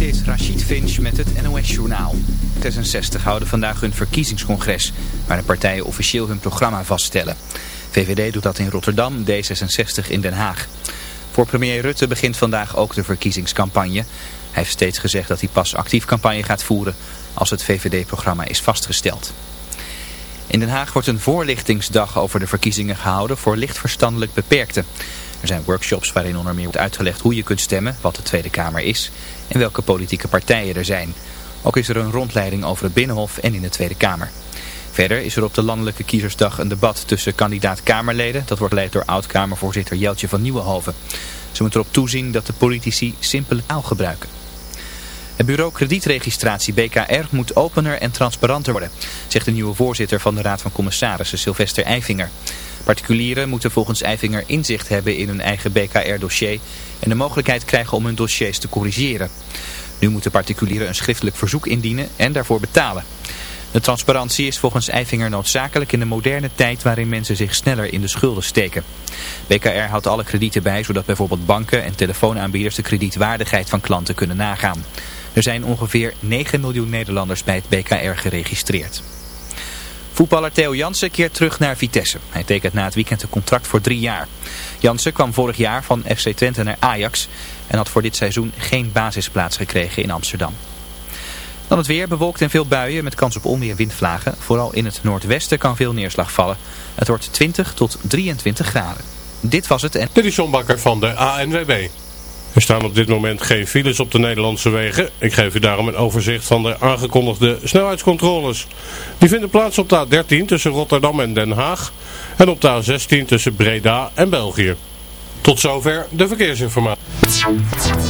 Dit is Rachid Finch met het NOS-journaal. 66 houden vandaag hun verkiezingscongres, waar de partijen officieel hun programma vaststellen. VVD doet dat in Rotterdam, D66 in Den Haag. Voor premier Rutte begint vandaag ook de verkiezingscampagne. Hij heeft steeds gezegd dat hij pas actief campagne gaat voeren als het VVD-programma is vastgesteld. In Den Haag wordt een voorlichtingsdag over de verkiezingen gehouden voor lichtverstandelijk beperkten. Er zijn workshops waarin onder meer wordt uitgelegd hoe je kunt stemmen, wat de Tweede Kamer is en welke politieke partijen er zijn. Ook is er een rondleiding over het Binnenhof en in de Tweede Kamer. Verder is er op de landelijke kiezersdag een debat tussen kandidaat-Kamerleden. Dat wordt geleid door oud-Kamervoorzitter Jeltje van Nieuwenhoven. Ze moeten erop toezien dat de politici simpele taal gebruiken. Het bureau kredietregistratie BKR moet opener en transparanter worden, zegt de nieuwe voorzitter van de Raad van Commissarissen, Sylvester Eifinger. Particulieren moeten volgens Eifinger inzicht hebben in hun eigen BKR-dossier en de mogelijkheid krijgen om hun dossiers te corrigeren. Nu moeten particulieren een schriftelijk verzoek indienen en daarvoor betalen. De transparantie is volgens Eifinger noodzakelijk in de moderne tijd waarin mensen zich sneller in de schulden steken. BKR houdt alle kredieten bij zodat bijvoorbeeld banken en telefoonaanbieders de kredietwaardigheid van klanten kunnen nagaan. Er zijn ongeveer 9 miljoen Nederlanders bij het BKR geregistreerd. Voetballer Theo Jansen keert terug naar Vitesse. Hij tekent na het weekend een contract voor drie jaar. Jansen kwam vorig jaar van FC Twente naar Ajax en had voor dit seizoen geen basisplaats gekregen in Amsterdam. Dan het weer, bewolkt en veel buien met kans op onweer en windvlagen. Vooral in het noordwesten kan veel neerslag vallen. Het wordt 20 tot 23 graden. Dit was het en... Dit van de ANWB. Er staan op dit moment geen files op de Nederlandse wegen. Ik geef u daarom een overzicht van de aangekondigde snelheidscontroles. Die vinden plaats op de A13 tussen Rotterdam en Den Haag en op de A16 tussen Breda en België. Tot zover de verkeersinformatie.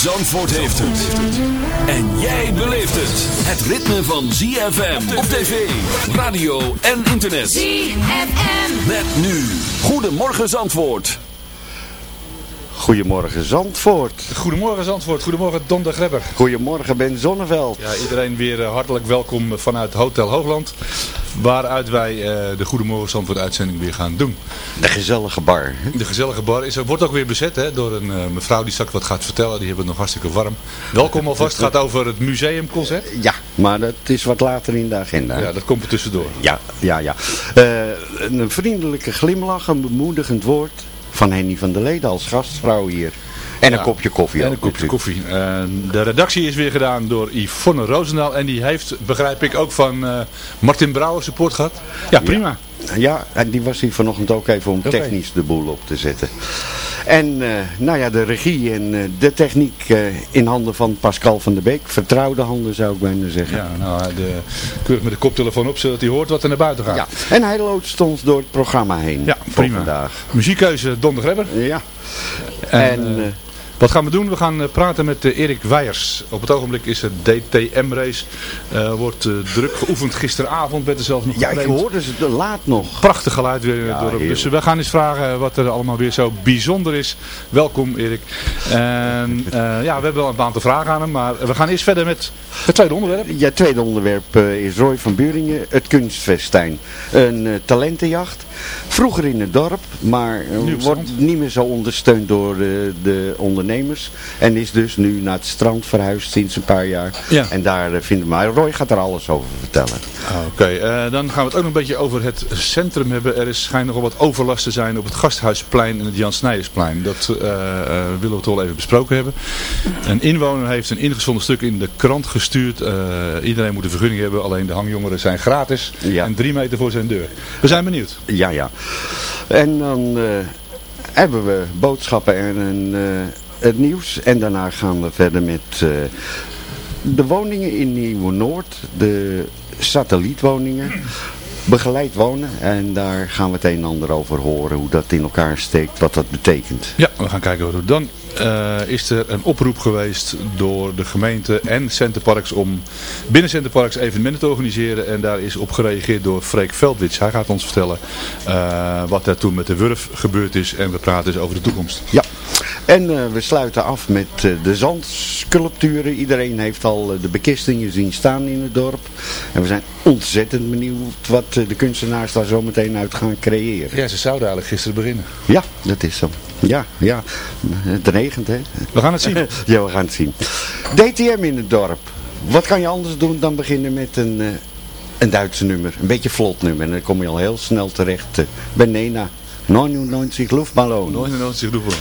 Zandvoort heeft het. En jij beleeft het. Het ritme van ZFM op tv, radio en internet. ZFM. Met nu. Goedemorgen Zandvoort. Goedemorgen Zandvoort. Goedemorgen Zandvoort, goedemorgen Don de Grebber. Goedemorgen Ben Zonneveld. Ja, iedereen weer eh, hartelijk welkom vanuit Hotel Hoogland. Waaruit wij eh, de Goedemorgen Zandvoort uitzending weer gaan doen. De gezellige bar. De gezellige bar is, wordt ook weer bezet hè, door een eh, mevrouw die straks wat gaat vertellen. Die hebben het nog hartstikke warm. Welkom alvast, het gaat over het museumconcert. Ja, maar dat is wat later in de agenda. Ja, dat komt er tussendoor. Ja, ja, ja. Eh, een vriendelijke glimlach, een bemoedigend woord van Henny van der Leden als gastvrouw hier. En een Ja. kopje koffie En ook een kopje natuurlijk. koffie. Eh, de redactie is weer gedaan door Yvonne Roosendaal. En die heeft, begrijp ik, ook van eh, Martin Brouwer support gehad. Ja, prima. Ja, en die was hier vanochtend ook even om technisch de boel op te zetten. En eh, nou ja, de regie en eh, de techniek eh, in handen van Pascal van der Beek. Vertrouwde handen zou ik bijna zeggen. Ja, nou, de, keurig met de koptelefoon op, zodat hij hoort wat er naar buiten gaat. Ja. En hij loodst ons door het programma heen. Ja, voor prima. vandaag. Muziekkeuze Don de Grebber. Ja. En, En, Wat gaan we doen? We gaan eh, praten met eh, Erik Weijers. Op het ogenblik is het DTM-race. Uh, wordt uh, druk geoefend. Gisteravond werd er zelfs nog Ja, ik hoorde ze laat nog. Prachtig geluid weer Ja, dorp. Dus we gaan eens vragen wat er allemaal weer zo bijzonder is. Welkom Erik. En eh, ja, we hebben wel een aantal vragen aan hem. Maar we gaan eerst verder met het tweede onderwerp. Ja, het tweede onderwerp eh, is Roy van Buringen, het kunstfestijn. Een eh, talentenjacht. Vroeger in het dorp, maar eh, wordt niet meer zo ondersteund door de, de ondernemers. En is dus nu naar het strand verhuisd sinds een paar jaar. Ja. En daar eh, vinden we, maar Roy gaat er alles over vertellen. Oké, eh, dan gaan we het ook nog een beetje over het centrum hebben. Er is, schijnt nogal wat overlast te zijn op het Gasthuisplein en het Jan Snijdersplein. Dat eh, eh, willen we toch wel even besproken hebben. Een inwoner heeft een ingezonden stuk in de krant gestuurd. Iedereen moet een vergunning hebben, alleen de hangjongeren zijn gratis. Ja. En drie meter voor zijn deur. We zijn benieuwd. Ja, ja. En dan hebben we boodschappen en een, het nieuws. En daarna gaan we verder met de woningen in Nieuwe-Noord. De satellietwoningen. Begeleid wonen. En daar gaan we het een en ander over horen. Hoe dat in elkaar steekt. Wat dat betekent. Ja, we gaan kijken wat we doen. Dan eh, is er een oproep geweest door de gemeente en Centerparks om binnen Centerparks evenementen te organiseren. En daar is op gereageerd door Freek Veldwits. Hij gaat ons vertellen eh, wat er toen met de Wurf gebeurd is. En we praten dus over de toekomst. Ja. En eh, we sluiten af met eh, de zandsculpturen. Iedereen heeft al eh, de bekistingen zien staan in het dorp. En we zijn ontzettend benieuwd wat de kunstenaars daar zo meteen uit gaan creëren. Ja, ze zouden eigenlijk gisteren beginnen. Ja, dat is zo. Ja, ja. Het regent, hè? We gaan het zien. ja, we gaan het zien. DTM in het dorp. Wat kan je anders doen dan beginnen met een, een Duitse nummer? Een beetje vlot nummer. En dan kom je al heel snel terecht bij Nena. 99 Luftballon. 99 roepen.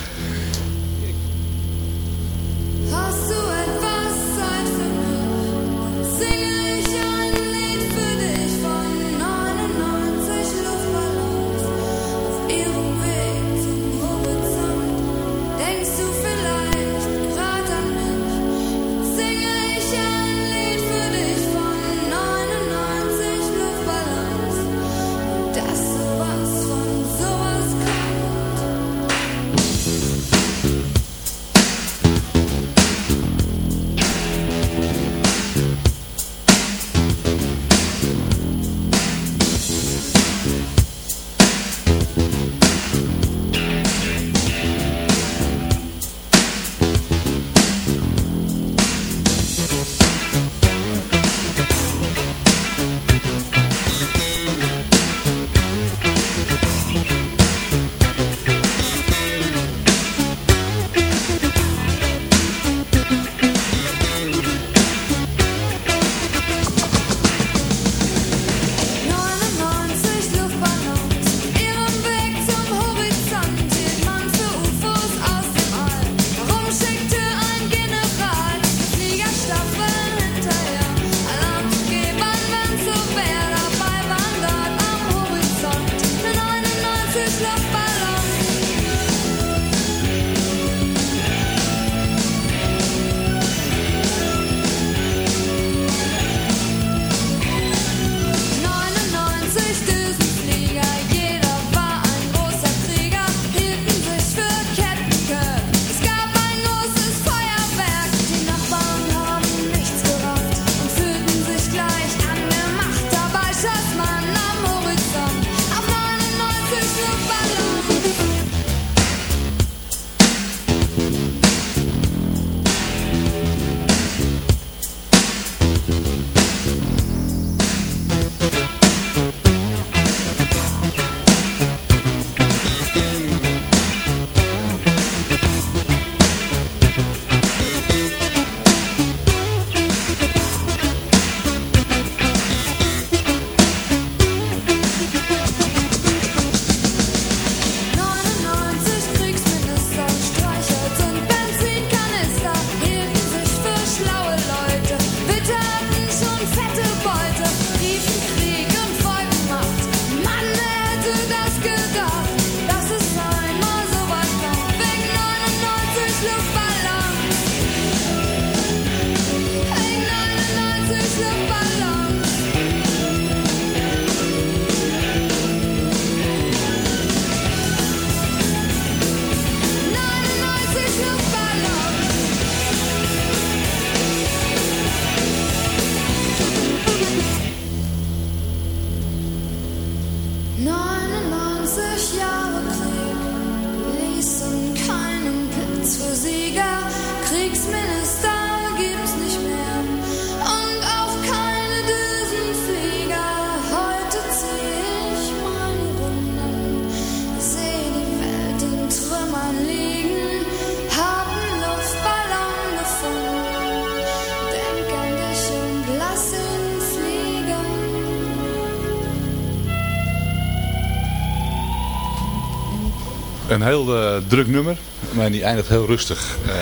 Heel eh, druk nummer, maar die eindigt heel rustig. Eh,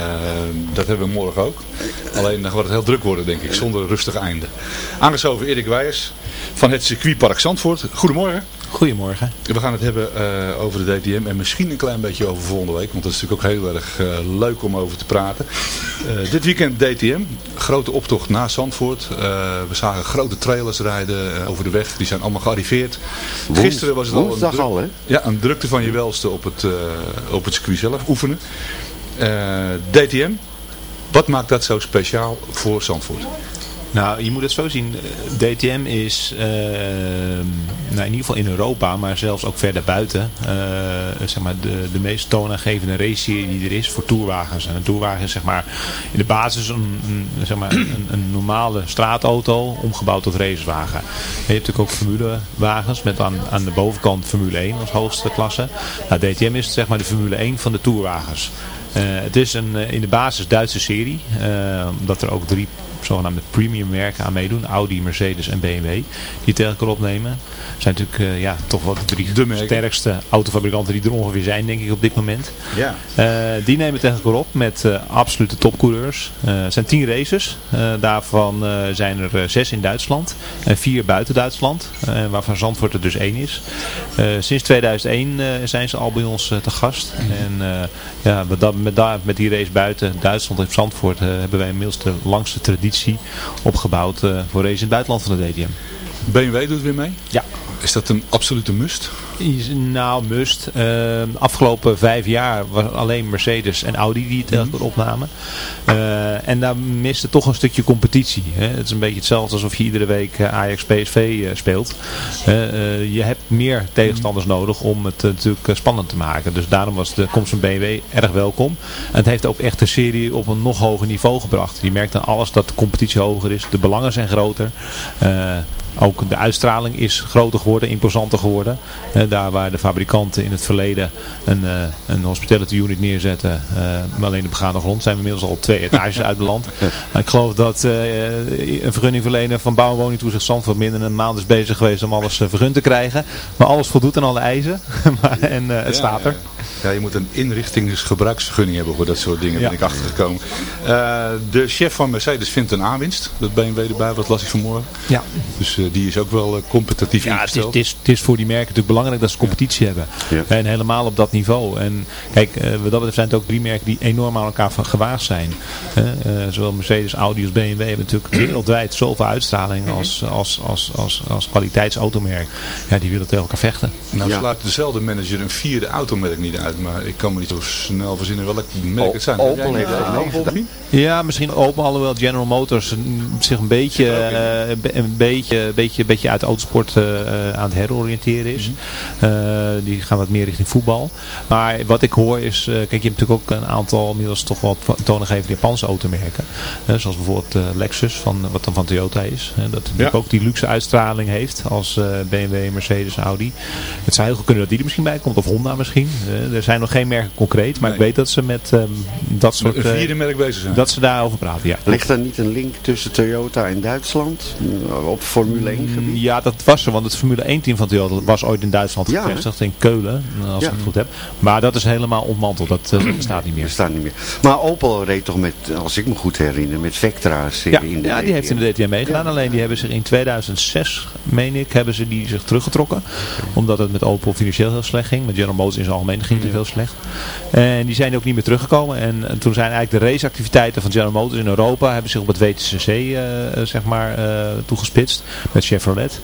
dat hebben we morgen ook. Alleen dan gaat het heel druk worden, denk ik, zonder rustig einde. Aangeschoven Erik Weijers van het circuitpark Zandvoort. Goedemorgen. Goedemorgen. We gaan het hebben eh, over de DTM en misschien een klein beetje over volgende week. Want dat is natuurlijk ook heel erg leuk om over te praten. Dit weekend DTM. Grote optocht naar Zandvoort. Eh, we zagen grote trailers rijden eh, over de weg. Die zijn allemaal gearriveerd. Woens- Gisteren was het al een, druk- al, hè? Ja, een drukte van je welste op het, eh, op het circuit zelf. Oefenen. DTM. Wat maakt dat zo speciaal voor Zandvoort? Nou, je moet het zo zien. eh, DTM is eh, nou, in ieder geval in Europa, maar zelfs ook verder buiten, eh, zeg maar de, de meest toonaangevende race-serie die er is voor tourwagens. En een tourwagen is zeg maar in de basis een, zeg maar een, een normale straatauto omgebouwd tot racewagen. En je hebt natuurlijk ook formulewagens met aan, aan de bovenkant Formule 1 als hoogste klasse. Nou, DTM is zeg maar de Formule 1 van de tourwagens. Eh, het is een, in de basis Duitse serie, omdat er ook drie zogenaamde premium merken aan meedoen. Audi, Mercedes en BMW. Die tegen elkaar opnemen. zijn natuurlijk eh, ja, toch wel de drie De sterkste autofabrikanten die er ongeveer zijn denk ik op dit moment. Ja. Eh, die nemen tegen elkaar op met eh, absolute topcoureurs. Het zijn tien races. Daarvan zijn er zes in Duitsland. En vier buiten Duitsland. waarvan Zandvoort er dus één is. Sinds 2001 eh, zijn ze al bij ons te gast. En eh, ja, met, dat, met, daar, met die race buiten Duitsland en Zandvoort hebben wij inmiddels de langste traditie opgebouwd eh, voor race in het buitenland van de DTM. BMW doet weer mee? Ja. Is dat een absolute must? Is- Nou, must. Uh, afgelopen vijf jaar was alleen Mercedes en Audi die het elkaar opnamen. Eh, en daar miste toch een stukje competitie. Hè. Het is een beetje hetzelfde alsof je iedere week Ajax PSV speelt. Je hebt meer tegenstanders nodig om het natuurlijk spannend te maken. Dus daarom was de komst van BMW erg welkom. En het heeft ook echt de serie op een nog hoger niveau gebracht. Je merkt aan alles dat de competitie hoger is. De belangen zijn groter. Ook de uitstraling is groter geworden, imposanter geworden. Daar waar de fabrikanten in het verleden een, eh, een hospitality unit neerzetten, eh, maar alleen de begane grond, zijn we inmiddels al op twee etages uit het land. Maar ik geloof dat eh, een vergunningverlener van bouw- en woningtoezicht Zandvoort minder dan een maand is bezig geweest om alles vergund te krijgen. Maar alles voldoet aan alle eisen en het staat er. Ja, je moet een inrichtingsgebruiksvergunning hebben voor dat soort dingen, Ja. ben ik achtergekomen. Eh, de chef van Mercedes vindt een aanwinst, dat BMW erbij, wat las ik vanmorgen. Ja. Dus eh, die is ook wel eh, competitief Ja, het is, ingesteld. het, is, het is voor die merken natuurlijk belangrijk dat ze competitie hebben. Ja. En helemaal op dat niveau. En kijk, eh, wat dat betreft zijn het ook drie merken die enorm aan elkaar van gewaagd zijn. Hè, eh, zowel Mercedes, Audi als BMW hebben natuurlijk wereldwijd zoveel uitstraling als, als, als, als, als kwaliteitsautomerk. Ja, die willen tegen elkaar vechten. Nou Ja. sluit dezelfde manager een vierde automerk niet uit, maar ik kan me niet zo snel verzinnen welk merk het zijn. Opel heeft misschien? Ja, misschien Opel, alhoewel General Motors zich een beetje, eh, een be- een beetje, beetje, beetje uit de autosport eh, eh, aan het heroriënteren is. Eh, die gaan wat meer richting voetbal. Maar wat ik hoor is, eh, kijk je hebt natuurlijk ook een aantal inmiddels toch wat toonaangevende Japanse automerken. Eh, zoals bijvoorbeeld eh, Lexus, van, wat dan van Toyota is. Eh, dat natuurlijk ook die luxe uitstraling heeft als eh, BMW, Mercedes, Audi. Het zou heel goed kunnen dat die er misschien bij komt, of Honda misschien. Eh, er zijn nog geen merken concreet, maar ik weet dat ze met ehm, dat soort... Een eh, vierde merk bezig zijn. dat ze daarover praten, ja. Ligt er niet een link tussen Toyota en Duitsland eh, op Formule 1 gebied? Mm, Ja, dat was er, want het Formule 1 team van Toyota was ooit in Duitsland Ja, gevestigd, in Keulen, als Ja. ik het goed heb. Maar dat is helemaal ontmanteld, dat eh, bestaat niet meer. Bestaat niet meer. Maar Opel reed toch met, als ik me goed herinner, met Vectra's Ja, in de ja, die heeft in de DTM meegedaan. Alleen die hebben zich in 2006, meen ik, hebben ze die zich teruggetrokken. Omdat het met Opel financieel heel slecht ging. Met General Motors in zijn algemeen ging het heel slecht. En die zijn ook niet meer teruggekomen. En, en toen zijn eigenlijk de raceactiviteiten van General Motors in Europa hebben zich op het WTCC eh, zeg maar, eh, toegespitst. Met Chevrolet.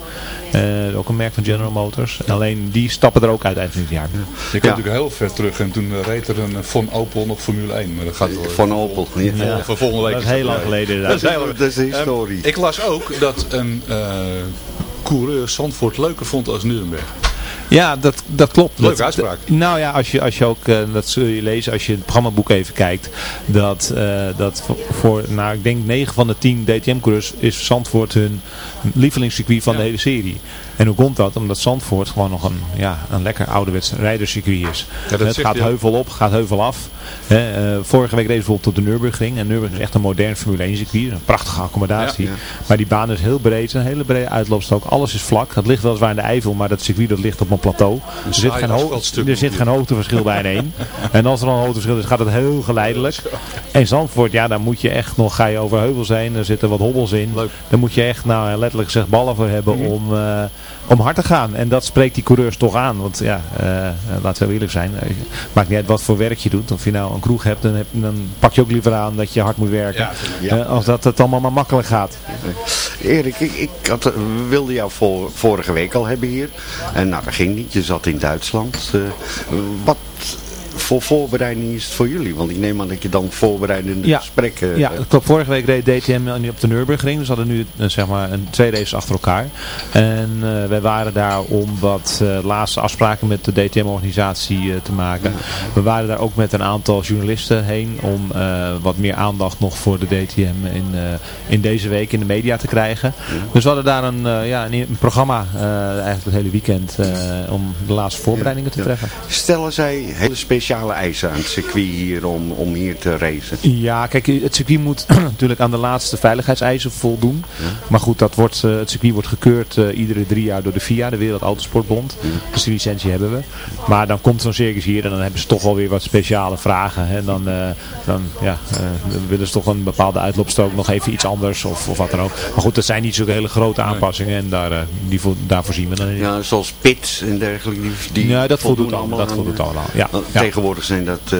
Eh, ook een merk van General Motors. Alleen die stappen er ook uit eind van dit jaar. Je komt natuurlijk heel ver terug en toen reed er een Von Opel nog Formule 1. Maar dat gaat Van Opel. Ja. Vol- voor volgende week Dat is heel lang geleden Dat is. Dat is de historie. Ehm, ik las ook dat een eh, coureur Zandvoort leuker vond als Nuremberg. Ja, dat, dat klopt. Leuke Dat- uitspraak. dat- nou ja, als je, als je ook, eh, dat zul je lezen als je het programmaboek even kijkt, dat, eh, dat voor- nou ik denk 9 van de 10 DTM-coureurs is Zandvoort hun lievelingscircuit van de hele serie. En hoe komt dat? Omdat Zandvoort gewoon nog een, ja, een lekker ouderwets rijderscircuit is. dat het gaat heuvel op, gaat heuvel af. Hè, eh, vorige week reed bijvoorbeeld op de Nürburgring. En Nürburgring is echt een modern Formule 1 circuit. Een prachtige accommodatie. Maar die baan is heel breed. Een hele brede uitloopstrook. Alles is vlak. Het ligt weliswaar in de Eifel, maar dat circuit dat ligt op een plateau. Er zit, geen, er zit geen hoogteverschil bijna in. En als er dan een hoogteverschil is, gaat het heel geleidelijk. En Zandvoort, ja, daar moet je echt nog, ga je over heuvels heen, er zitten wat hobbels in. Leuk. Daar moet je echt, nou letterlijk gezegd, ballen voor hebben om, eh, om hard te gaan. En dat spreekt die coureurs toch aan. Want ja, eh, eh, laten we eerlijk zijn. Maakt niet uit wat voor werk je doet. Of je nou een kroeg hebt, dan, heb, dan pak je ook liever aan dat je hard moet werken. Ja. Als dat het allemaal maar makkelijk gaat. Erik, ik, ik had, wilde jou voor, vorige week al hebben hier. En nou, dat ging niet. Je zat in Duitsland. Eh, wat voor voorbereiding is het voor jullie? Want ik neem aan dat je dan voorbereidende Ja. gesprekken... Ja, eh, het klopt. Vorige week reed DTM op de Nürburgring. Dus we hadden nu eh, zeg maar een, twee races achter elkaar. En eh, wij waren daar om wat eh, laatste afspraken met de DTM-organisatie eh, te maken. We waren daar ook met een aantal journalisten heen om eh, wat meer aandacht nog voor de DTM in, eh, in deze week in de media te krijgen. Dus we hadden daar een, eh, ja, een, een programma eh, eigenlijk het hele weekend eh, om de laatste voorbereidingen te treffen. Stellen zij hele speciale eisen aan het circuit hier om, om hier te racen? Ja, kijk, het circuit moet natuurlijk aan de laatste veiligheidseisen voldoen. Maar goed, dat wordt, eh, het circuit wordt gekeurd eh, iedere drie jaar door de FIA, de Wereld Autosportbond. Dus die licentie hebben we. Maar dan komt zo'n circus hier en dan hebben ze toch wel weer wat speciale vragen. En dan, eh, dan, ja, dan willen ze toch een bepaalde uitloopstrook nog even iets anders of, of wat dan ook. Maar goed, dat zijn niet zulke hele grote aanpassingen en daar, die vo daarvoor zien we dan in. Ja, zoals pits en dergelijke. Die, die Ja, dat voldoen voldoet allemaal. Dat voldoet allemaal. Ja, ja. Tegenwoordig zijn dat eh,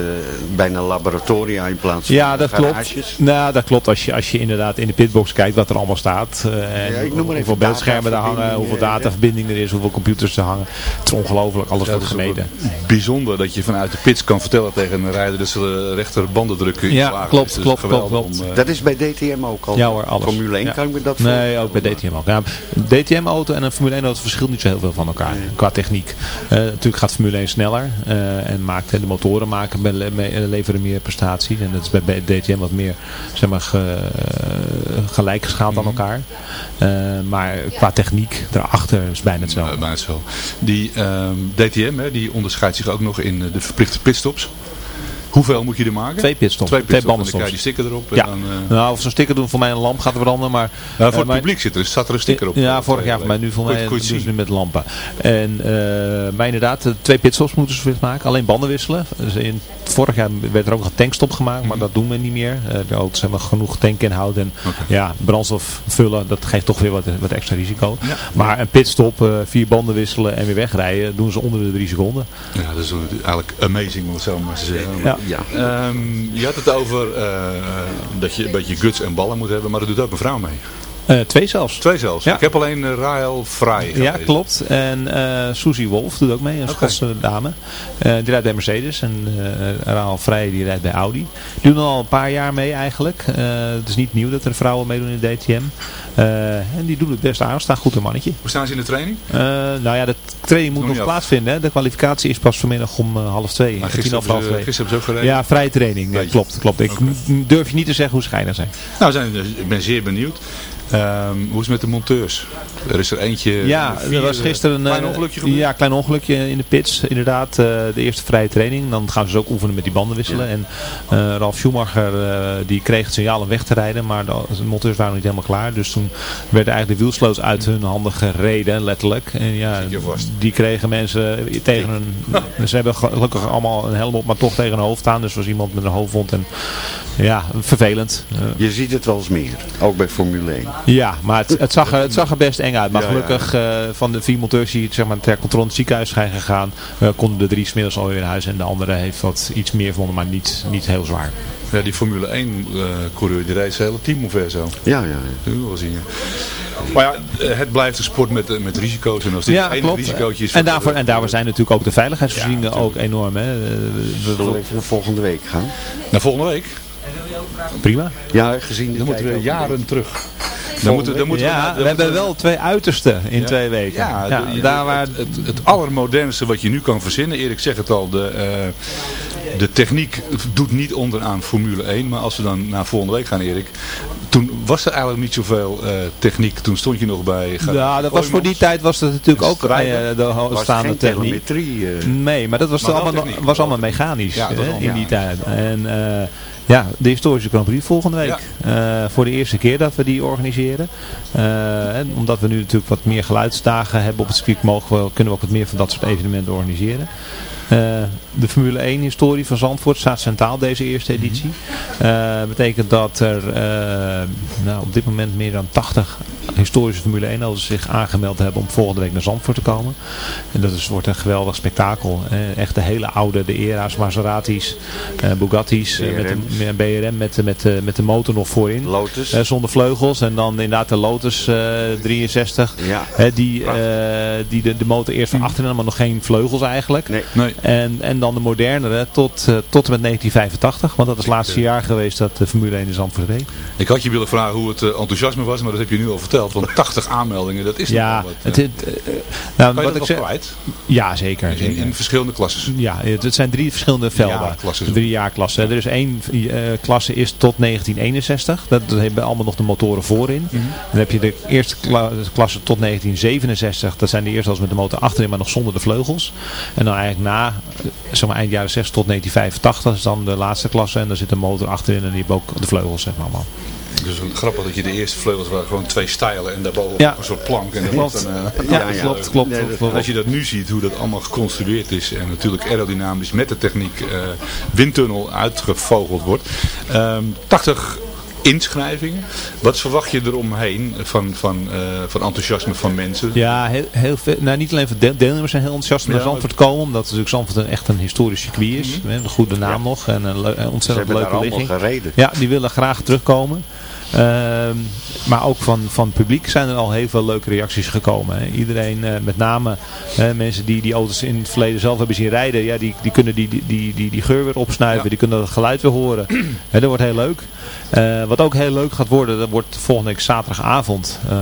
bijna laboratoria in plaats van Ja, dat garages. klopt. Nou, dat klopt als je, als je inderdaad in de pitbox kijkt wat er allemaal staat. eh, en Ja, ik noem maar even hoeveel beeldschermen er hangen, dataverbindingen, hoeveel dataverbinding er is, hoeveel computers er hangen. Het is ongelooflijk, alles Ja, wordt het is ook gemeten. bijzonder dat je vanuit de pits kan vertellen tegen een rijder dat ze de rechter bandendruk Ja, inslagen. klopt, Dus klopt, klopt, klopt. om, eh, Dat is bij DTM ook al. Ja hoor, alles. Formule 1 Ja. kan ik me dat Nee, ook bij DTM ook. Ja, DTM-auto en een Formule 1-auto verschilt niet zo heel veel van elkaar qua techniek. Eh, natuurlijk gaat Formule 1 sneller eh, en maakt, de motoren maken, me- leveren meer prestaties. En dat is bij, DTM wat meer zeg maar, ge, eh, gelijk geschaald aan elkaar. Eh, maar qua techniek daarachter is bijna hetzelfde. Eh, bijna zo. Die ehm, DTM, hè, die onderscheidt zich ook nog in eh, de verplichte pitstops. Hoeveel moet je er maken? Twee pitstops, Twee pitstops. Dan krijg je die sticker erop. En Ja, dan, eh, nou, of zo'n sticker doen voor mij een lamp gaat branden, maar... voor eh, het publiek zit er, staat er een sticker op. Ja, vorig jaar voor mij, nu voor mij zien. nu met lampen. En, eh, maar inderdaad, twee pitstops moeten ze maken. Alleen banden wisselen. Dus in, vorig jaar werd er ook een tankstop gemaakt, maar dat doen we niet meer. De auto's hebben genoeg tankinhoud en ja, brandstof vullen, dat geeft toch weer wat, wat extra risico. Ja. Maar een pitstop, vier banden wisselen en weer wegrijden, doen ze onder de drie seconden. Ja, dat is eigenlijk amazing om het zo maar te zeggen. Ja. Ja. Ehm, je had het over eh, dat je een beetje guts en ballen moet hebben, maar er doet ook een vrouw mee. Eh, twee zelfs. Twee zelfs. Ja. Ik heb alleen uh, Rael Vrij. Ja, klopt. En eh Susie Wolf doet ook mee, een. Schotse dame. Eh, die rijdt bij Mercedes en Raal Vrij die rijdt bij Audi. Die doen al een paar jaar mee eigenlijk. Eh, het is niet nieuw dat er vrouwen meedoen in de DTM. Eh, en die doen het best aardig, staan goed een mannetje. Hoe staan ze in de training? Eh, nou ja, de training moet Nog plaatsvinden. Hè. De kwalificatie is pas vanmiddag om eh, half twee. Tien gisteren, half twee. ze, gisteren hebben ze ook gereden. Ja, vrije training. Ja, klopt, klopt. Ik durf je niet te zeggen hoe schijnen zijn. Nou, zijn, ik ben zeer benieuwd. Ehm, hoe is het met de monteurs? Er is er eentje... Ja, vier, er was gisteren een klein eh, ongelukje gebeurd. Ja, klein ongelukje in de pits. Inderdaad, eh, de eerste vrije training. Dan gaan ze dus ook oefenen met die banden wisselen. En eh, Ralf Schumacher eh, die kreeg het signaal om weg te rijden. Maar de, de monteurs waren nog niet helemaal klaar. Dus toen werden eigenlijk de wielsloot uit hun handen gereden, letterlijk. En ja, die kregen mensen tegen hun... Ze hebben gelukkig allemaal een helm op, maar toch tegen hun hoofd aan. Dus was iemand met een hoofdwond. En ja, vervelend. Eh, Je ziet het wel eens meer, ook bij Formule 1. Ja, maar het, het, zag, er, het zag er best eng uit. Maar Ja, gelukkig eh, van de vier monteurs die zeg maar, ter controle in het ziekenhuis zijn gegaan, eh, konden de drie smiddags alweer naar huis. En de andere heeft wat iets meer gevonden, maar niet, niet heel zwaar. Ja, die Formule 1 eh, coureur die reed zijn hele team omver zo. Ja, ja, ja. Wel zien. ja. Maar ja, het blijft een sport met, met risico's. En als dit Ja, het klopt. risicootje is... En daarvoor, en daarvoor zijn natuurlijk ook de veiligheidsvoorzieningen Ja, ook enorm. Hè. We- Zullen we we- even naar volgende week gaan? Naar volgende week. Prima. Ja, gezien de Dan moeten we jaren terug. Dan moeten, dan moeten Ja, naar- we dan hebben wel twee uitersten in Ja. twee weken. Ja, Ja, de- daar waar... het, het, het allermodernste wat je nu kan verzinnen. Erik zegt het al, de, eh, de techniek doet niet onderaan Formule 1. Maar als we dan naar volgende week gaan Erik. Toen was er eigenlijk niet zoveel eh, techniek. Toen stond je nog bij... Ja, dat was voor die tijd was dat natuurlijk ook Strijden. eh, de ho- Was staande geen techniek. telemetrie. Nee, maar dat was, Maar allemaal, techniek. was allemaal mechanisch Ja, hè, in die tijd. En eh, Ja, de historische Grand Prix volgende week. Eh, voor de eerste keer dat we die organiseren. Eh, en omdat we nu natuurlijk wat meer geluidsdagen hebben op het circuit, mogen we, kunnen we ook wat meer van dat soort evenementen organiseren. Eh, de Formule 1 historie van Zandvoort staat centraal deze eerste editie. Eh betekent dat er nou, op dit moment meer dan 80 historische Formule 1 auto's zich aangemeld hebben om volgende week naar Zandvoort te komen. En dat is, wordt een geweldig spektakel. Eh, echt de hele oude, de Era's, Maseratis, eh, Bugatti's, eh, met de met BRM met, de- met, de- met de motor nog voorin. Lotus. Eh, zonder vleugels en dan inderdaad de Lotus eh, 63. Ja. Hè, die eh, die de, de motor eerst van achterin maar nog geen vleugels eigenlijk. Nee. Nee. En, en dan de modernere tot, eh, tot en met 1985. Want dat is het laatste jaar geweest dat de Formule 1 in Zandvoort reed. Ik had je willen vragen hoe het eh, enthousiasme was, maar dat heb je nu al verteld. Want 80 aanmeldingen, dat is Ja, nogal wat. het, eh. het, eh, nou, kan je wat dat ik nog zeg, kwijt? ja zeker. In, zeker. in verschillende klasses. Ja, het het zijn drie verschillende velden. jaarklassen. Drie jaarklassen. Er is één eh, klasse is tot 1961. Dat, dat hebben allemaal nog de motoren voorin. Mhm. Dan heb je de eerste kla- klasse tot 1967. Dat zijn de eerste als met de motor achterin, maar nog zonder de vleugels. En dan eigenlijk na, eh, zeg maar eind jaren 60 tot 1985 is dan de laatste klasse. En daar zit de motor achterin en die heeft ook de vleugels, zeg maar allemaal. Dus grappig dat je de eerste vleugels waren gewoon twee stijlen en daarboven Ja. een soort plank. En Klopt. dan, eh, Ja, ja. klopt, klopt. Nee, dat klopt, En als je dat nu ziet, hoe dat allemaal geconstrueerd is en natuurlijk aerodynamisch met de techniek eh, windtunnel uitgevogeld wordt. Ehm 80 inschrijvingen. Wat verwacht je eromheen van, van, eh, van enthousiasme van mensen? Ja, heel, heel veel. Nou, niet alleen voor deel- deelnemers zijn heel enthousiast om naar Ja, Zandvoort komen. Omdat natuurlijk Zandvoort een, echt een historisch circuit is. Hebben een goede naam nog en een, een Ze ontzettend hebben daar leuke allemaal ligging. gereden. Ja, die willen graag terugkomen. Ehm, maar ook van, van het publiek zijn er al heel veel leuke reacties gekomen. Hè. Iedereen, eh, met name mensen die die auto's in het verleden zelf hebben zien rijden, ja, die, die kunnen die, die, die, die, die geur weer opsnuiven, Ja. die kunnen het geluid weer horen. Hè, dat wordt heel leuk. Eh, wat ook heel leuk gaat worden, dat wordt volgende week zaterdagavond. Eh,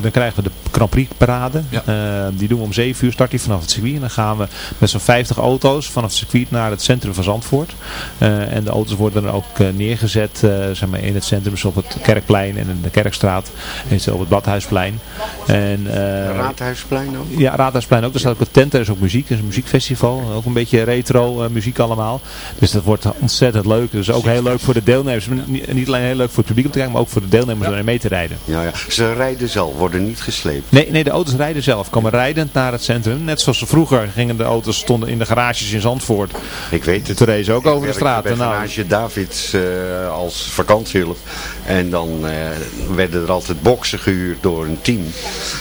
dan krijgen we de Grand Prix parade. Ja. Eh, die doen we om 7 uur start die vanaf het circuit. En dan gaan we met zo'n 50 auto's vanaf het circuit naar het centrum van Zandvoort. Eh, en de auto's worden er ook eh, neergezet eh, zeg maar in het centrum, dus op het Kerkplein en in de Kerkstraat. En zo op het Badhuisplein. En, eh, Raadhuisplein ook. ja, Raadhuisplein ook. Daar staat ook een tent. Er is ook muziek. Er is een muziekfestival. Ook een beetje retro muziek allemaal. Dus dat wordt ontzettend leuk. Dus ook heel leuk voor de deelnemers. Niet alleen heel leuk voor het publiek om te kijken, maar ook voor de deelnemers om er mee te rijden. Ja, ja. Ze rijden zelf, worden niet gesleept. Nee, nee, de auto's rijden zelf. Komen rijdend naar het centrum. Net zoals ze vroeger gingen de auto's stonden in de garages in Zandvoort. Ik weet het. Racen ook over de Ik straat. bij Nou, garage Davids eh, als vakantiehulp. En dan eh, werden er altijd boksen gehuurd door een team.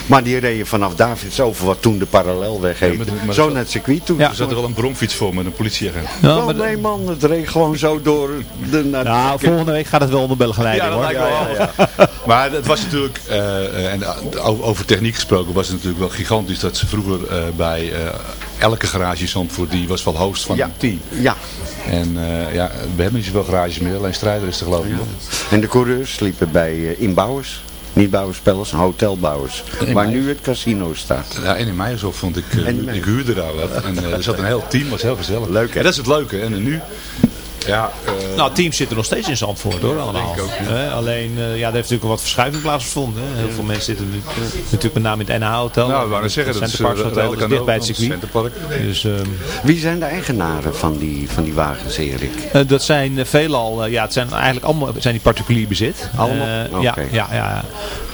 Maar die reden vanaf Davids over wat toen de parallelweg heette. maar- maar zo naar het circuit toe. Ja. Er zat er wel een bromfiets voor met een politieagent. ja, Oh, nee man, het reed gewoon zo door de... Naar de- nou, volgende week gaat het wel onder begeleiding hoor. Maar het was natuurlijk, eh, en over techniek gesproken, was het natuurlijk wel gigantisch dat ze vroeger eh, bij eh, elke garage in Zandvoort, die was wel host van Ja. een team. Ja, En eh, ja, we hebben niet zoveel garages meer, alleen Strijder is er geloof ik en de coureurs sliepen bij inbouwers. Niet bouwers, hotelbouwers. In waar nu het casino staat. Ja, en in Meijershof vond ik, ik huurde daar wat. En er zat een heel team, was heel gezellig. Leuk, hè? En dat is het leuke. En nu, ja, eh, Nou, teams zitten nog steeds in Zandvoort hoor, allemaal. Eh, alleen, eh, ja, er heeft natuurlijk wat verschuiving plaatsgevonden. Heel veel mensen zitten nu, natuurlijk met name in het NH-hotel. nou, we waren zeggen, dat is eh, Hotel, dat is dicht bij het circuit. Dus, ehm, Wie zijn de eigenaren van die, van die wagens, Erik? Eh, dat zijn eh, veelal, eh, ja, het zijn eigenlijk allemaal zijn die particulier bezit. Allemaal? Eh, Oké. ja, ja, ja.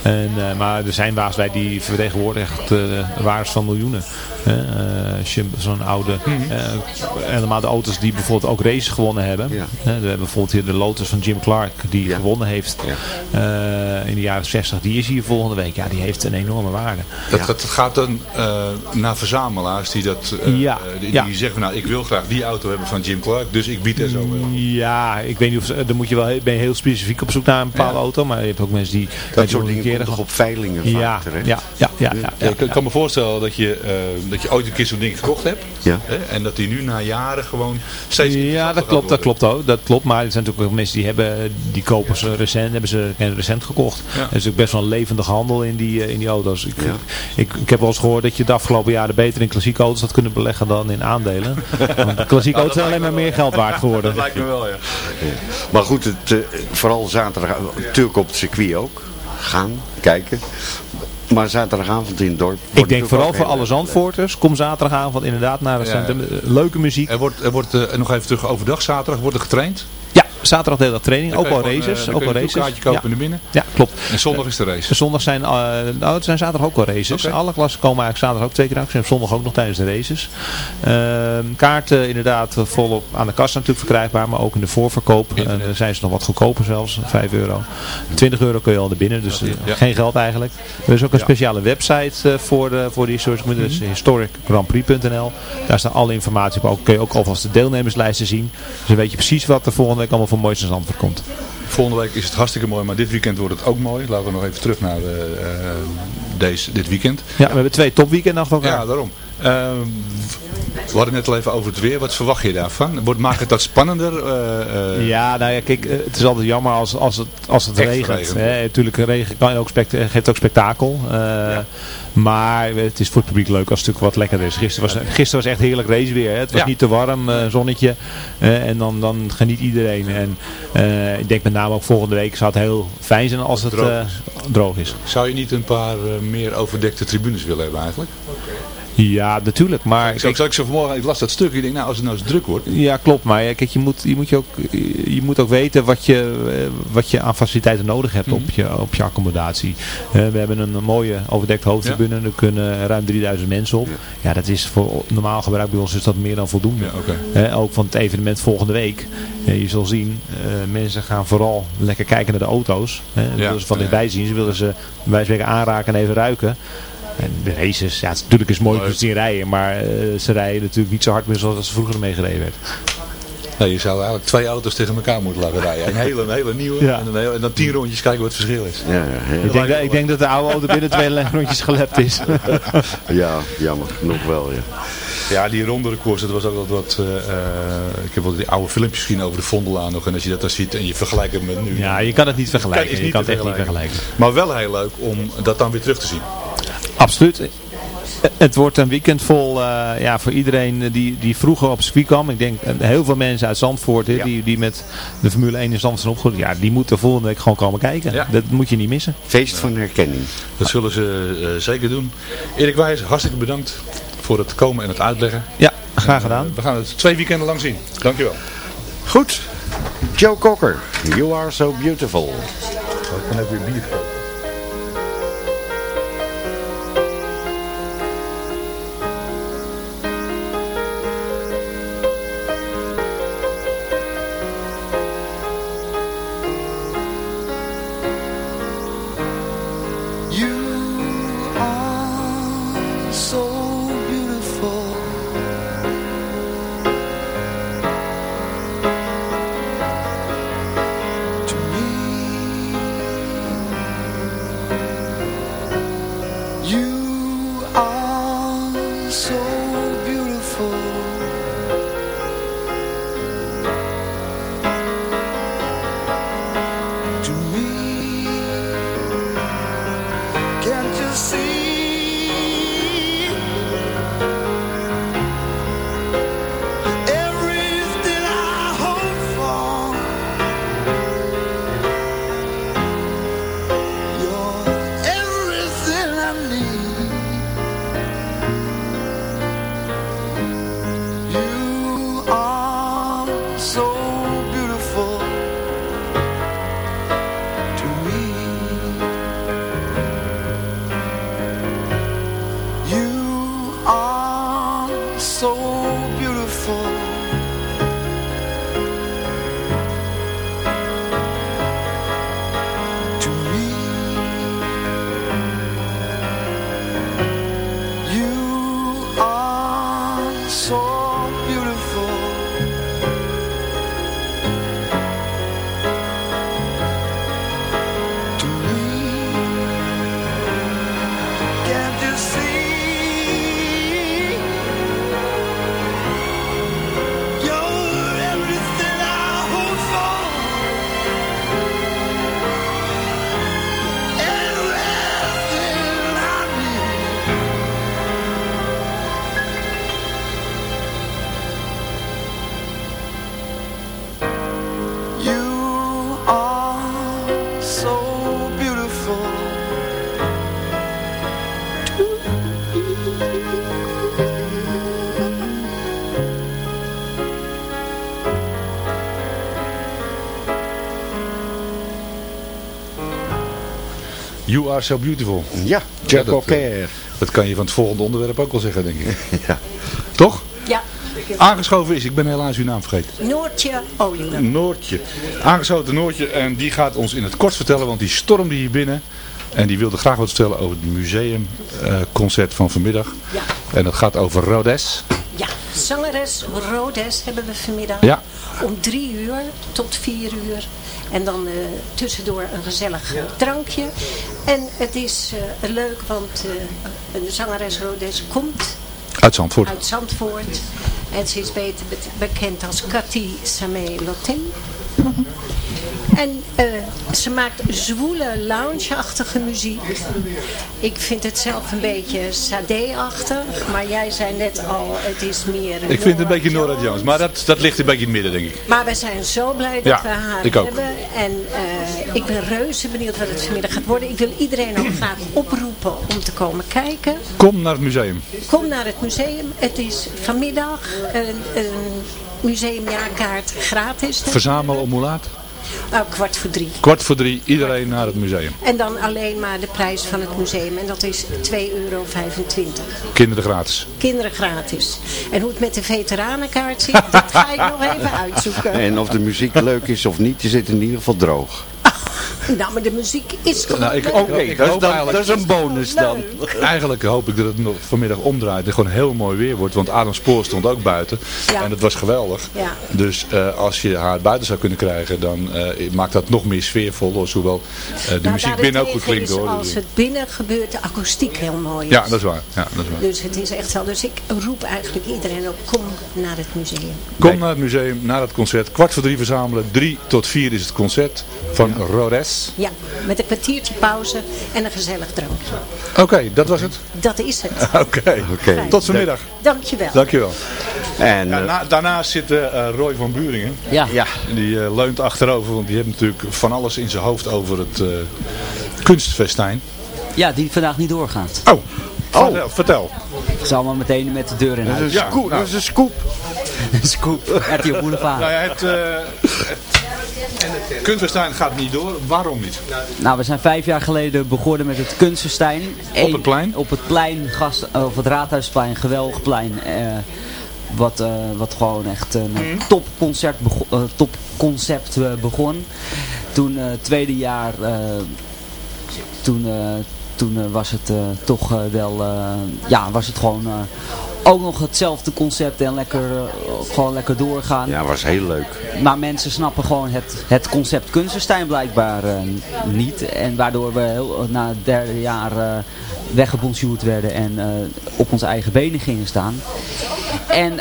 En, eh, maar er zijn wagens bij die uh, waardes van miljoenen. Eh, als je zo'n oude, eh, helemaal de auto's die bijvoorbeeld ook races gewonnen hebben. Ja. Eh, we hebben bijvoorbeeld hier de Lotus van Jim Clark die Ja. gewonnen heeft Ja. eh, in de jaren 60. Die is hier volgende week. Ja, die heeft een enorme waarde. Dat, dat gaat dan eh, naar verzamelaars die, dat, Ja, eh, die, die zeggen, nou ik wil graag die auto hebben van Jim Clark, dus ik bied er zo wel. Ja, ik weet niet of dan moet je wel heel- ben je heel specifiek op zoek naar een bepaalde auto. Maar je hebt ook mensen die... Dat soort dingen op veilingen vaak ja, terecht? ja, ja, ja, ja, Ja, ik kan me voorstellen dat je, eh, dat je ooit een keer zo'n ding gekocht hebt. Ja. Hè, en dat die nu na jaren gewoon steeds Ja, dat klopt, dat klopt ook. Dat klopt, maar er zijn natuurlijk ook mensen die hebben, die kopen ze recent, hebben ze recent gekocht. Er is natuurlijk best wel een levendige handel in die, eh, in die auto's. Ik, Ja. ik, ik heb wel eens gehoord dat je de afgelopen jaren beter in klassieke auto's had kunnen beleggen dan in aandelen. Want klassieke auto's zijn alleen maar meer geld waard geworden. Dat lijkt me wel, ja. Maar goed, het, eh, vooral zaterdag, natuurlijk op het circuit ook. Gaan, kijken. Maar zaterdagavond in het dorp. Ik denk vooral voor alle erg Zandvoorters, kom zaterdagavond inderdaad naar het Ja. centrum. Eh, Leuke muziek. Er wordt, er wordt eh, nog even terug overdag zaterdag, wordt er getraind. Ja, zaterdag de hele dag training, ook al races. eh, ook al je een races. kaartje kopen ja. binnen. Ja, klopt. En zondag is de race. Zondag zijn, uh, nou, het zijn zaterdag ook al races. Alle klassen komen eigenlijk zaterdag ook twee keer actie. En zondag ook nog tijdens de races. Ehm, kaarten inderdaad eh, volop aan de kassa natuurlijk verkrijgbaar. Maar ook in de voorverkoop. En dan zijn ze nog wat goedkoper zelfs. 5 euro. 20 euro kun je al naar binnen. Dus eh, Ja. geen geld eigenlijk. Er is ook een speciale website eh, voor, de, voor de historische Mhm. community. Dat is historicgrandprix.nl. Daar staan alle informatie op. Ook kun je ook alvast de deelnemerslijsten zien. Dus dan weet je precies wat er volgende week allemaal voor moois Zandvoort komt. Volgende week is het hartstikke mooi, maar dit weekend wordt het ook mooi. Laten we nog even terug naar eh, eh, deze, dit weekend. Ja, we hebben twee topweekenden achter elkaar. Ja, daarom. Ehm, we hadden net al even over het weer. Wat verwacht je daarvan? Wordt, maakt het dat spannender? Eh, Ja, nou ja, kijk, het is altijd jammer als, als het, als het Echt regent. Hè. Natuurlijk, regen kan ook spect geeft ook spektakel. Maar het is voor het publiek leuk als het natuurlijk wat lekkerder is. Gisteren was, gisteren was echt heerlijk raceweer. Hè. Het was Ja. niet te warm, eh, zonnetje. Eh, en dan, dan geniet iedereen. En eh, ik denk met name ook volgende week zou het heel fijn zijn als het droog eh, droog is. Zou je niet een paar eh, meer overdekte tribunes willen hebben eigenlijk? Ja, natuurlijk. Maar Ik, zag- ik, zo vanmorgen, ik las dat stuk. Ik denk, nou, als het nou eens druk wordt. Ja, klopt. Maar ja, kijk, je moet, je moet, je ook, je moet ook weten wat je, eh, wat je aan faciliteiten nodig hebt op, je, op je accommodatie. Eh, we hebben een, mooie overdekt hoofdtribune. Er kunnen ruim 3000 mensen op. Ja, dat is voor normaal gebruik bij ons is dat meer dan voldoende. Ja. Eh, ook van het evenement volgende week. Eh, je zal zien, eh, mensen gaan vooral lekker kijken naar de auto's. Hè. Dat willen ze van dichtbij zien. Ze willen ze bij spreken aanraken en even ruiken. En de races, ja, het is, natuurlijk is het mooi om te zien rijden, maar eh, ze rijden natuurlijk niet zo hard meer zoals ze vroeger mee gereden werd. Nee, je zou eigenlijk twee auto's tegen elkaar moeten laten rijden. Een hele, een hele nieuwe Ja. en, een hele- en dan tien rondjes kijken wat het verschil is. Ja, ja, Ik denk, dat, ik denk dat de oude auto binnen twee rondjes gelept is. ja, jammer genoeg wel, ja. Ja, die rondere koers, dat was ook wat, wat eh, eh, ik heb wel die oude filmpjes gezien over de Vondelaan nog. En als je dat dan ziet en je vergelijkt het met nu. Ja, je kan het niet vergelijken. is je niet kan het echt niet vergelijken. Maar wel heel leuk om dat dan weer terug te zien. Absoluut. Het wordt een weekend vol eh, ja, voor iedereen die, die vroeger op circuit kwam. Ik denk eh, heel veel mensen uit Zandvoort Ja. die, die met de Formule 1 in Zandvoort zijn opgegroeid. Ja, die moeten volgende week gewoon komen kijken. Ja. Dat moet je niet missen. Feest van herkenning. Dat zullen ze eh, zeker doen. Erik Wijs, hartstikke bedankt voor het komen en het uitleggen. Ja, graag gedaan. We gaan het twee weekenden lang zien. Dankjewel. Goed. Joe Cocker, You Are So Beautiful. Ik kan ook weer bier You are so beautiful. Ja, Ja, Jack dat, O'Care. Dat kan je van het volgende onderwerp ook wel zeggen, denk ik. Ja. Toch? Ja, Aangeschoven is, ik ben helaas uw naam vergeten. Noortje Olinger. Noortje. Aangesloten Noortje en die gaat ons in het kort vertellen, want die stormde hier binnen. En die wilde graag wat vertellen over het museumconcert van vanmiddag. Ja. En dat gaat over Rodes. Ja, zangeres Rodes hebben we vanmiddag. Ja. Om drie uur tot vier uur. En dan eh, tussendoor een gezellig drankje. En het is eh, leuk, want eh de zangeres Rodes komt Uit Zandvoort. uit Zandvoort. En ze is beter be- bekend als Cathy Samé Lotin. En eh, ze maakt zwoele, lounge-achtige muziek. Ik vind het zelf een beetje Sade-achtig. Maar jij zei net al, het is meer... Ik vind het een beetje Nora Jones, maar dat, dat ligt een beetje in het midden, denk ik. Maar we zijn zo blij dat Ja, we haar ik ook. hebben. En eh, ik ben reuze benieuwd wat het vanmiddag gaat worden. Ik wil iedereen ook graag oproepen om te komen kijken. Kom naar het museum. Kom naar het museum. Het is vanmiddag een, een museumjaarkaart gratis. Verzamel om hoe laat? Nou, kwart voor drie. Kwart voor drie, iedereen naar het museum. En dan alleen maar de prijs van het museum. En dat is 2,25 euro. Kinderen gratis. Kinderen gratis. En hoe het met de veteranenkaart zit, dat ga ik nog even uitzoeken. En of de muziek leuk is of niet, je zit in ieder geval droog. Nou, maar de muziek is toch Nou? Oké, ik dat, dat is een bonus dan. Eigenlijk hoop ik dat het nog vanmiddag omdraait en gewoon heel mooi weer wordt. Want Adam Spoor stond ook buiten. Ja. En dat was geweldig. Ja. Dus eh, als je haar buiten zou kunnen krijgen, dan eh, maakt dat nog meer sfeervol. Hoor. Zowel eh, de Nou, muziek binnen ook goed klinkt hoor. Als het binnen gebeurt, de akoestiek heel mooi is. Ja, dat is waar. Ja, dat is waar. Dus het is echt wel. Dus ik roep eigenlijk iedereen op, kom naar het museum. Kom naar het museum, naar het concert. Kwart voor drie verzamelen. Drie tot vier is het concert van Rodes. Ja, met een kwartiertje pauze en een gezellig drankje. Oké, dat was het. Dat is het. Oké, Oké. tot vanmiddag. Dankjewel. Dankjewel. En Ja, eh, na- daarnaast zit eh, Roy van Buringen. Ja, ja, En Die eh, leunt achterover, want die heeft natuurlijk van alles in zijn hoofd over het eh, kunstfestijn. ja, die vandaag niet doorgaat. Oh, vertel. vertel. Ik zal maar meteen met de deur in dat is huis. een Ja, scoop. nou. Dat is een scoop. Scoop, RTL Boulevard. Nou ja, het, eh, het kunstfestijn gaat niet door. Waarom niet? Nou, we zijn vijf jaar geleden begonnen met het Kunstenstein. Op het plein? Op het plein, gast, uh, op het Raadhuisplein, geweldig plein. Uh, wat, uh, wat gewoon echt een Mhm. bego uh, topconcept uh, begon. Toen het tweede jaar, toen, toen was het toch wel, ja, was het gewoon ook nog hetzelfde concept en lekker, gewoon lekker doorgaan. Ja, was heel leuk. Maar mensen snappen gewoon het, het concept Kunstenstein blijkbaar uh, niet. En waardoor we heel, na het derde jaar weggebonjourd werden en uh, op onze eigen benen gingen staan. En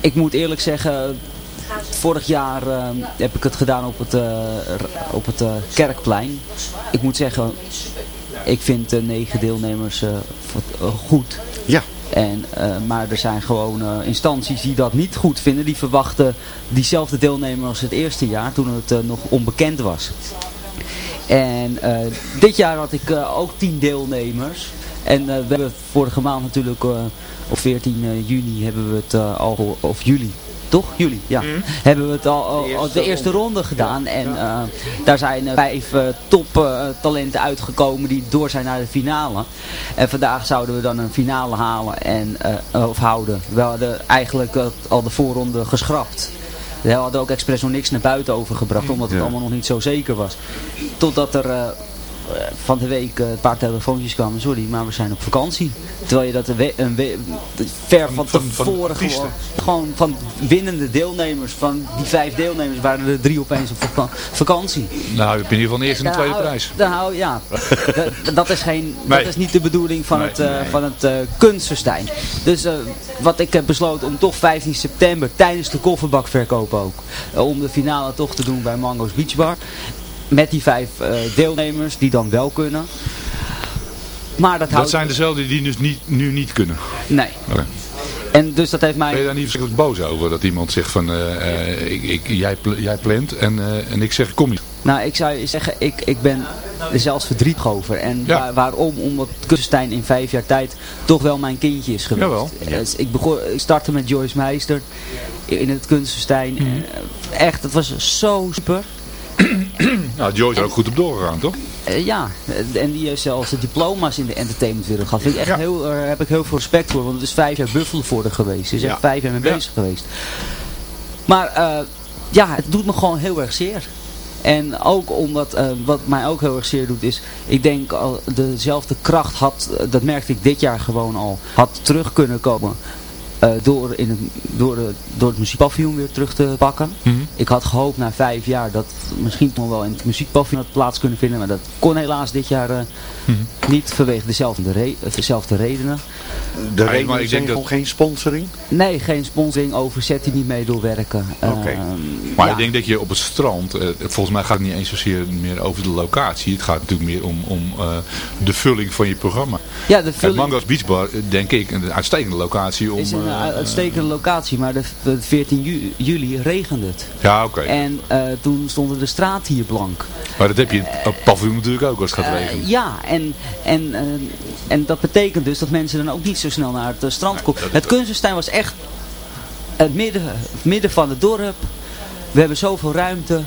ik moet eerlijk zeggen, vorig jaar heb ik het gedaan op het, op het Kerkplein. Ik moet zeggen, ik vind de negen deelnemers goed. Ja. En, uh, maar er zijn gewoon uh, instanties die dat niet goed vinden. Die verwachten diezelfde deelnemer als het eerste jaar, toen het uh, nog onbekend was. En dit jaar had ik ook tien deelnemers. En we hebben vorige maand natuurlijk, op 14 juni hebben we het al, of juli, toch? Juli, ja. Mm. Hebben we het al, al, de eerste ronde gedaan. En uh, daar zijn uh, vijf uh, toptalenten uitgekomen die door zijn naar de finale. En vandaag zouden we dan een finale halen en, of houden. We hadden eigenlijk al de voorronde geschrapt. We hadden ook expres nog niks naar buiten overgebracht, omdat het ja. allemaal nog niet zo zeker was. Totdat er van de week een paar telefoontjes kwamen. Sorry, maar we zijn op vakantie. Terwijl je dat een, ver van, van tevoren van gewoon, gewoon van winnende deelnemers, van die vijf deelnemers, waren er drie opeens op vak vakantie. Nou, heb je in ieder geval en een tweede hou, prijs. Dan hou, ja, dat, dat, is geen, nee. dat is niet de bedoeling van nee, het, uh, nee. van het uh. Dus uh, wat ik heb besloten om toch 15 september tijdens de kofferbakverkoop ook, om de finale toch te doen bij Mango's Beach Bar met die vijf uh, deelnemers die dan wel kunnen. Maar dat, dat zijn dezelfde die dus niet, nu niet kunnen? Nee. Okay. En dus dat heeft mij... Ben je daar niet verschrikkelijk boos over? Dat iemand zegt van, uh, uh, ik, ik, jij, jij plant en, uh, en ik zeg kom niet. Nou, ik zou zeggen, ik, ik ben er zelfs verdrietig over. En ja. waar, waarom? Omdat Kunstenstein in vijf jaar tijd toch wel mijn kindje is geweest. Jawel. Dus ik, begon, ik startte met Joyce Meister in het Kunstenstein. Mm. Echt, het was zo super. Nou, Joyce is er ook goed op doorgegaan, toch? Eh, ja, eh, en die heeft zelfs de diploma's in de entertainmentwereld gehad. Vind ik echt heel, daar heb ik heel veel respect voor, want het is vijf jaar buffelen voor geweest. Ze is Ja. echt vijf jaar mee bezig geweest. Maar eh, ja, het doet me gewoon heel erg zeer. En ook omdat, eh, wat mij ook heel erg zeer doet is, ik denk al dezelfde kracht had, eh, dat merkte ik dit jaar gewoon al, had terug kunnen komen. Eh, door, in het, door, de, door het muziekpaviljoen weer terug te pakken. Mhm. Ik had gehoopt na vijf jaar dat misschien nog wel in het muziekpaviljoen had plaats kunnen vinden. Maar dat kon helaas dit jaar eh, Mhm. niet vanwege dezelfde, re eh, dezelfde redenen. De maar redenen ik denk dat- geen sponsoring? Nee, geen sponsoring, overzet die niet mee doorwerken. Ehm, Maar ja. ik denk dat je op het strand, eh, volgens mij gaat het niet eens zozeer meer over de locatie. Het gaat natuurlijk meer om, om eh, de vulling van je programma. Ja, de Mango's Beach Bar, eh, denk ik, een uitstekende locatie om... is een eh, eh, uitstekende locatie, maar de, de 14 ju- juli regende het. ja, oké. En toen stonden de straten hier blank. Maar dat heb je op paviljoen natuurlijk ook als het gaat regenen. ja, en, en, en dat betekent dus dat mensen dan ook niet zo snel naar het strand komen. Het Kunstenstein was echt het midden, het midden van het dorp. We hebben zoveel ruimte.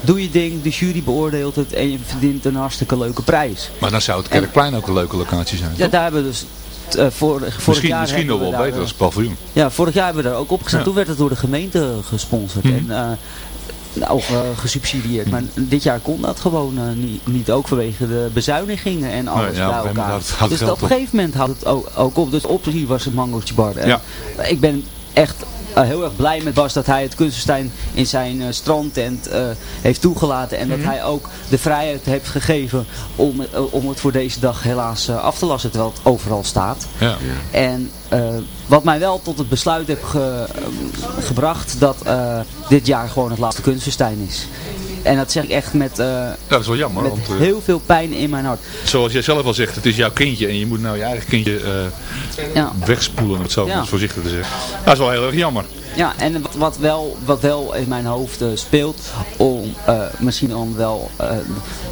Doe je ding, de jury beoordeelt het en je verdient een hartstikke leuke prijs. Maar dan zou het Kerkplein ook een leuke locatie zijn, Ja, toch? daar hebben we dus eh, voor, vorig Misschien, jaar misschien nog wel we beter daar, als paviljoen. Ja, vorig jaar hebben we daar ook op. Ja. Toen werd het door de gemeente gesponsord. Mhm. En, eh, nou, eh, gesubsidieerd. Maar dit jaar kon dat gewoon eh, niet, niet. Ook vanwege de bezuinigingen en alles Nee, ja, bij elkaar. houdt het dus op een gegeven moment had het ook, ook op. Dus op hier was het Mangootje Bar. En Ja. Ik ben echt eh, heel erg blij met Bas dat hij het Kunstenstein in zijn eh, strandtent eh, heeft toegelaten. En Mhm. dat hij ook de vrijheid heeft gegeven om, om het voor deze dag helaas af te lassen. Terwijl het overal staat. Ja. En wat mij wel tot het besluit heeft ge- gebracht dat dit jaar gewoon het laatste kunstfestijn is. En dat zeg ik echt met, eh, Ja, dat is wel jammer, met want eh, heel veel pijn in mijn hart. zoals jij zelf al zegt, het is jouw kindje en je moet nou je eigen kindje eh, Ja. wegspoelen, om het zo Ja. voorzichtig te zeggen. Dat is wel heel erg jammer. Ja, en wat, wat, wel, wat wel in mijn hoofd speelt, om misschien dan wel,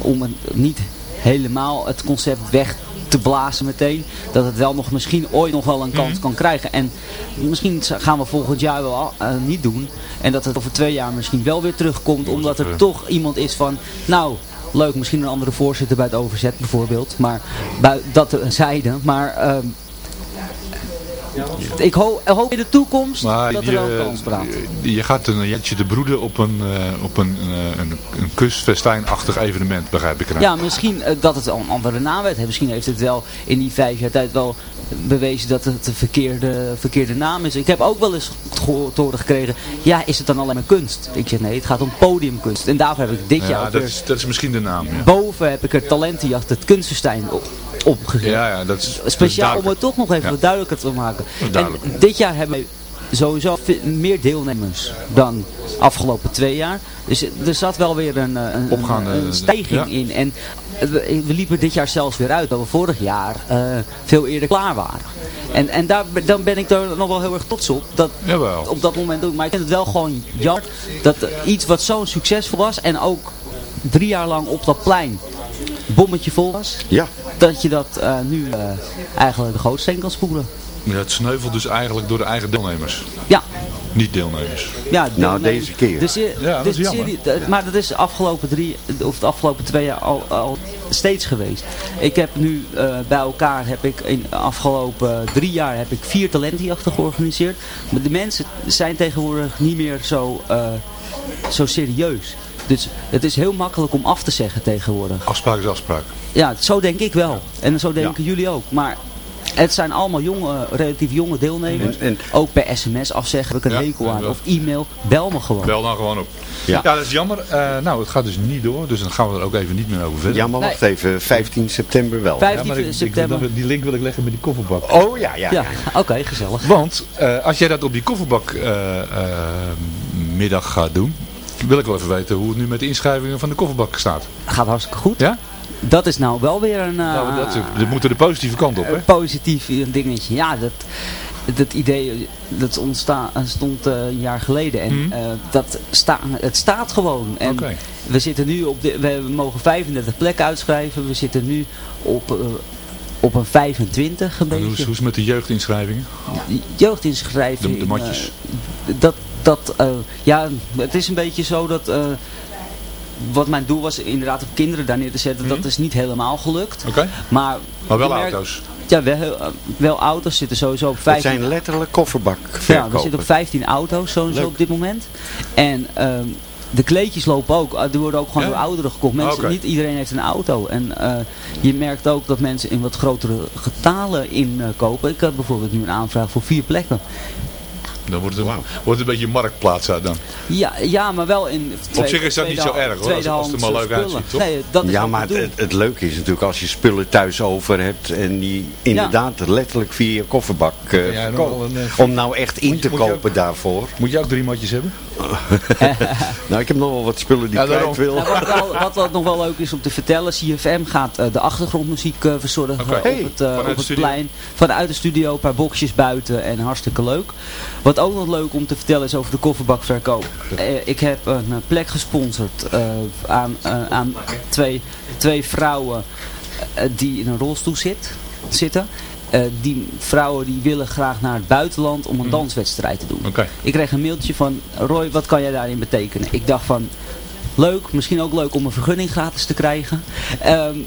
om het niet helemaal het concept weg te blazen meteen, dat het wel nog misschien ooit nog wel een kans kan krijgen. En misschien gaan we volgend jaar wel eh, niet doen. En dat het over twee jaar misschien wel weer terugkomt, omdat er toch iemand is van, nou, leuk, misschien een andere voorzitter bij het overzet bijvoorbeeld. Maar dat zijde, maar... ik ho- hoop in de toekomst Maar dat er een kans praat. je, je gaat een jetje te broeden op een, eh, op een, eh, een, een kustfestijnachtig evenement, begrijp ik eraan. Ja, misschien eh, dat het al een andere naam werd. Misschien heeft het wel in die vijf jaar tijd wel bewezen dat het de verkeerde, verkeerde naam is. Ik heb ook wel eens gehoord te horen gekregen, ja, is het dan alleen maar kunst? Ik zeg nee, het gaat om podiumkunst. En daarvoor heb ik dit jaar ja ook dat, weer- is, dat is misschien de naam. Ja, boven heb ik er talentenjacht het kunstenstein op, opgezet. ja, ja dat is dat is Speciaal om het toch nog even Ja. wat duidelijker te maken. En dit jaar hebben we sowieso meer deelnemers dan afgelopen twee jaar. Dus er zat wel weer een, eh, een, Opgaande, een, stijging ja. in. En we, we liepen dit jaar zelfs weer uit dat we vorig jaar eh, veel eerder klaar waren. En, en daar, dan ben ik er nog wel heel erg trots op. Dat Jawel. op dat moment ook. Maar ik vind het wel gewoon jammer dat iets wat zo succesvol was en ook drie jaar lang op dat plein bommetje vol was. Ja. Dat je dat eh, nu eh, eigenlijk de gootsteen kan spoelen. Ja, het sneuvelt dus eigenlijk door de eigen deelnemers. Ja. Niet deelnemers. Ja, Nou, deze keer. De se- Ja, dat de is jammer. serie- de- maar dat is de afgelopen drie, of de afgelopen twee jaar al, al steeds geweest. Ik heb nu eh, bij elkaar, heb ik in de afgelopen drie jaar, heb ik vier talentenjachten georganiseerd. Maar de mensen zijn tegenwoordig niet meer zo, eh, zo serieus. Dus het is heel makkelijk om af te zeggen tegenwoordig. Afspraak is afspraak. Ja, zo denk ik wel. En zo denken jullie ook. Maar het zijn allemaal jonge, relatief jonge deelnemers. En- en- Ook per sms afzeggen heb ik een Ja, hekel aan. Of e-mail, bel me gewoon. Bel dan gewoon op. Ja. Ja, dat is jammer. Eh, nou, het gaat dus niet door. Dus dan gaan we er ook even niet meer over verder. Ja, maar wacht even. 15 september wel. 15 Ja, maar ik- september. die link wil ik leggen met die kofferbak. Oh ja, ja. ja, oké, gezellig. Want eh, als jij dat op die kofferbak eh, eh, middag gaat doen, wil ik wel even weten hoe het nu met de inschrijvingen van de kofferbak staat. Gaat hartstille goed. Ja? Dat is nou wel weer een, eh, Nou, dat, dat moet er de positieve kant op, hè? een positief dingetje. Ja, dat, dat idee dat ontsta, stond eh, een jaar geleden. En Mhm. eh, dat sta, het staat gewoon. En we zitten nu op de, we mogen 35 plekken uitschrijven. We zitten nu op, eh, op een 25 een En hoe, is, beetje. hoe is het met de jeugdinschrijvingen? jeugdinschrijving. De- de matjes. eh, dat, dat, eh, ja, het is een beetje zo dat eh, wat mijn doel was, inderdaad op kinderen daar neer te zetten, dat is niet helemaal gelukt. Oké. Maar, Maar wel merkt- auto's. Ja, wel, eh, wel auto's zitten sowieso op Het 15 zijn letterlijk kofferbak Ja, we zitten op 15 auto's sowieso op dit moment. En ehm, de kleedjes lopen ook. Die worden ook gewoon Ja? door ouderen gekocht. Mensen. Niet iedereen heeft een auto. En eh, je merkt ook dat mensen in wat grotere getalen inkopen. Ik heb bijvoorbeeld nu een aanvraag voor vier plekken. Dan wordt het, een, wordt het een beetje marktplaats uit dan. Ja, ja maar wel in Op zich is dat niet zo erg, hoor, als- als het er maar leuk uitziet, toch? Nee, dat is ja, maar het, het leuke is natuurlijk als je spullen thuis over hebt en die inderdaad letterlijk via je kofferbak eh, Ja, een, eh, Om nou echt in te moet je ook- kopen daarvoor. Moet je ook drie matjes hebben? nou, ik heb nog wel wat spullen die Ja, ik kwijt daarom. wil. Nou, wat, wel, wat nog wel leuk is om te vertellen, CFM gaat eh, de achtergrondmuziek eh, verzorgen op Hey, het, eh, op het plein. Vanuit de studio, een paar boxjes buiten en hartstikke leuk. Wat ook nog leuk om te vertellen is over de kofferbakverkoop. Eh, ik heb een eh, plek gesponsord eh, aan, aan twee, twee vrouwen die in een rolstoel zit, zitten. Die vrouwen die willen graag naar het buitenland om een danswedstrijd te doen. Mhm. Ik kreeg een mailtje van Roy, wat kan jij daarin betekenen? Ik dacht van, leuk, misschien ook leuk om een vergunning gratis te krijgen. Ehm,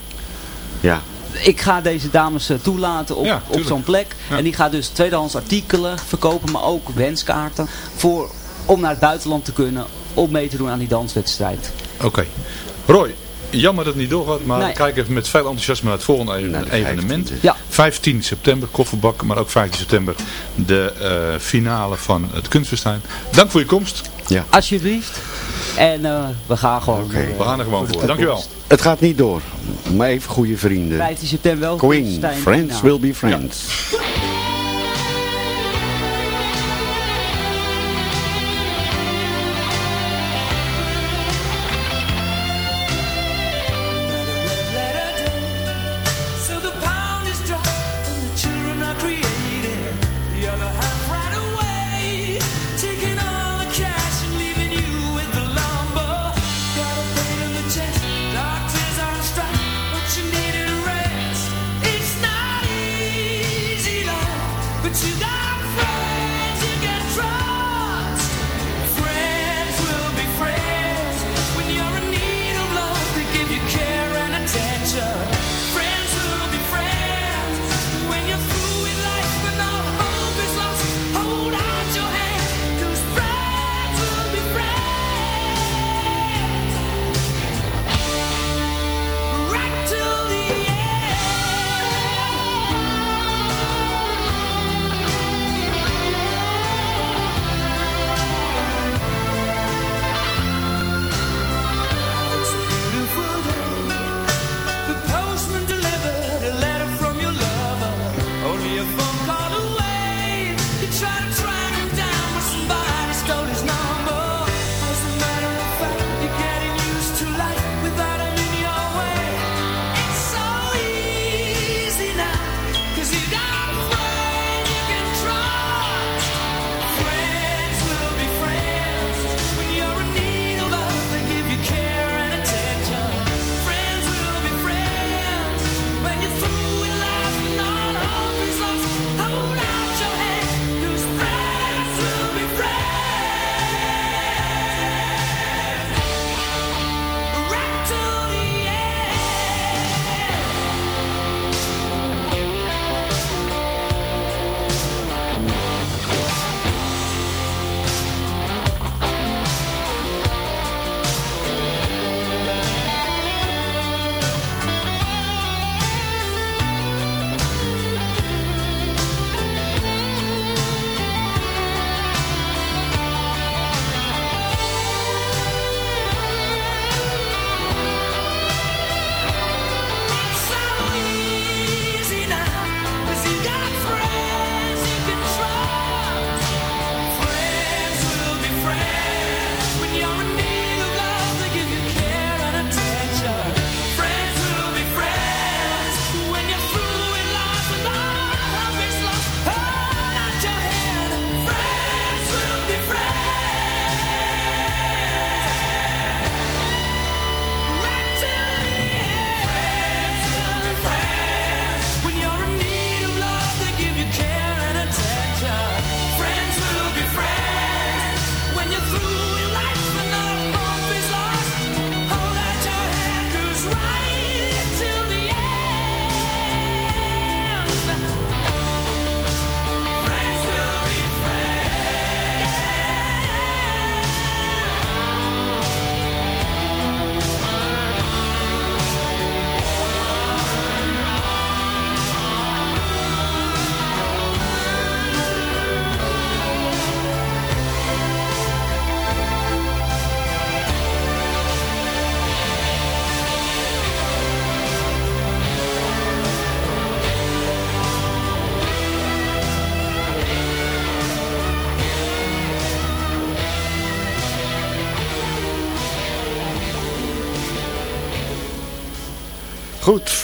Ja. Ik ga deze dames eh, toelaten op, Ja, op zo'n plek. Ja. En die gaat dus tweedehands artikelen verkopen, maar ook wenskaarten. Voor, om naar het buitenland te kunnen, om mee te doen aan die danswedstrijd. Oké. Roy, jammer dat het niet doorgaat, maar Nee. we kijken even met veel enthousiasme naar het volgende even- Naar de evenement. 15e. Ja. 15 september, kofferbak, maar ook 15 september de eh, finale van het kunstfestijn. Dank voor je komst. Alsjeblieft. En eh, we gaan gewoon. Oké. eh, We gaan er gewoon voor. Dankjewel. Het gaat niet door, maar even goede vrienden. 15 september wel. Queen, friends will be friends.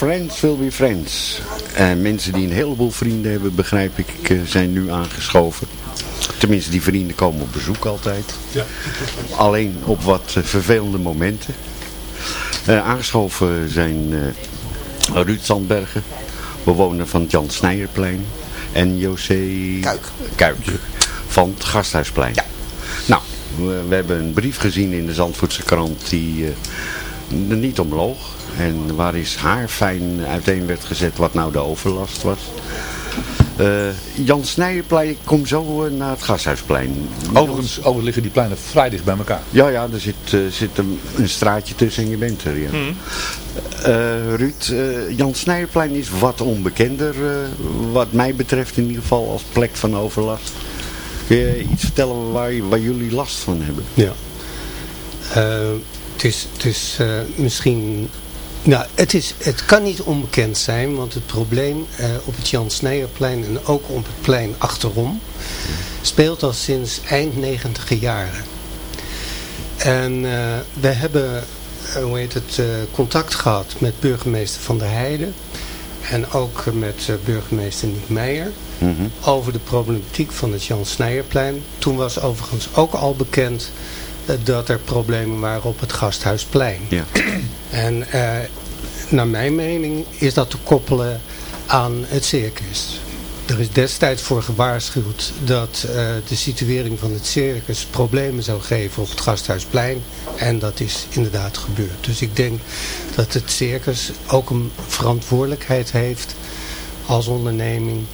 Friends will be friends. En mensen die een heleboel vrienden hebben, begrijp ik, eh, zijn nu aangeschoven. Tenminste, die vrienden komen op bezoek altijd. Ja. Alleen op wat eh, vervelende momenten. Eh, aangeschoven zijn eh, Ruud Zandbergen, bewoner van het Jan Snijerplein. En José Kuik. Kuik van het Gasthuisplein. Nou, we, we hebben een brief gezien in de Zandvoortse krant die niet omloog. En waar is haar fijn uiteen werd gezet wat nou de overlast was. Eh, Jan Snijerplein, ik kom zo eh, naar het Gasthuisplein. Overigens, overigens liggen die pleinen vrij dicht bij elkaar. Ja, ja, er zit, eh, zit een, een straatje tussen en je bent er, ja. Eh, Ruud, Jan Snijerplein is wat onbekender, eh, wat mij betreft in ieder geval als plek van overlast. Kun je iets vertellen waar, waar jullie last van hebben? Ja. Het is, het is eh, misschien... Nou, het, is, het kan niet onbekend zijn, want het probleem eh, op het Jan Snijerplein en ook op het plein achterom speelt al sinds eind negentiger jaren. En eh, we hebben, hoe heet het, contact gehad met burgemeester Van der Heijden en ook met burgemeester Niek Meijer over de problematiek van het Jan Snijerplein. Toen was overigens ook al bekend dat er problemen waren op het Gasthuisplein. Ja. En eh, naar mijn mening is dat te koppelen aan het circus. Er is destijds voor gewaarschuwd dat eh, de situering van het circus problemen zou geven op het Gasthuisplein. En dat is inderdaad gebeurd. Dus ik denk dat het circus ook een verantwoordelijkheid heeft als onderneming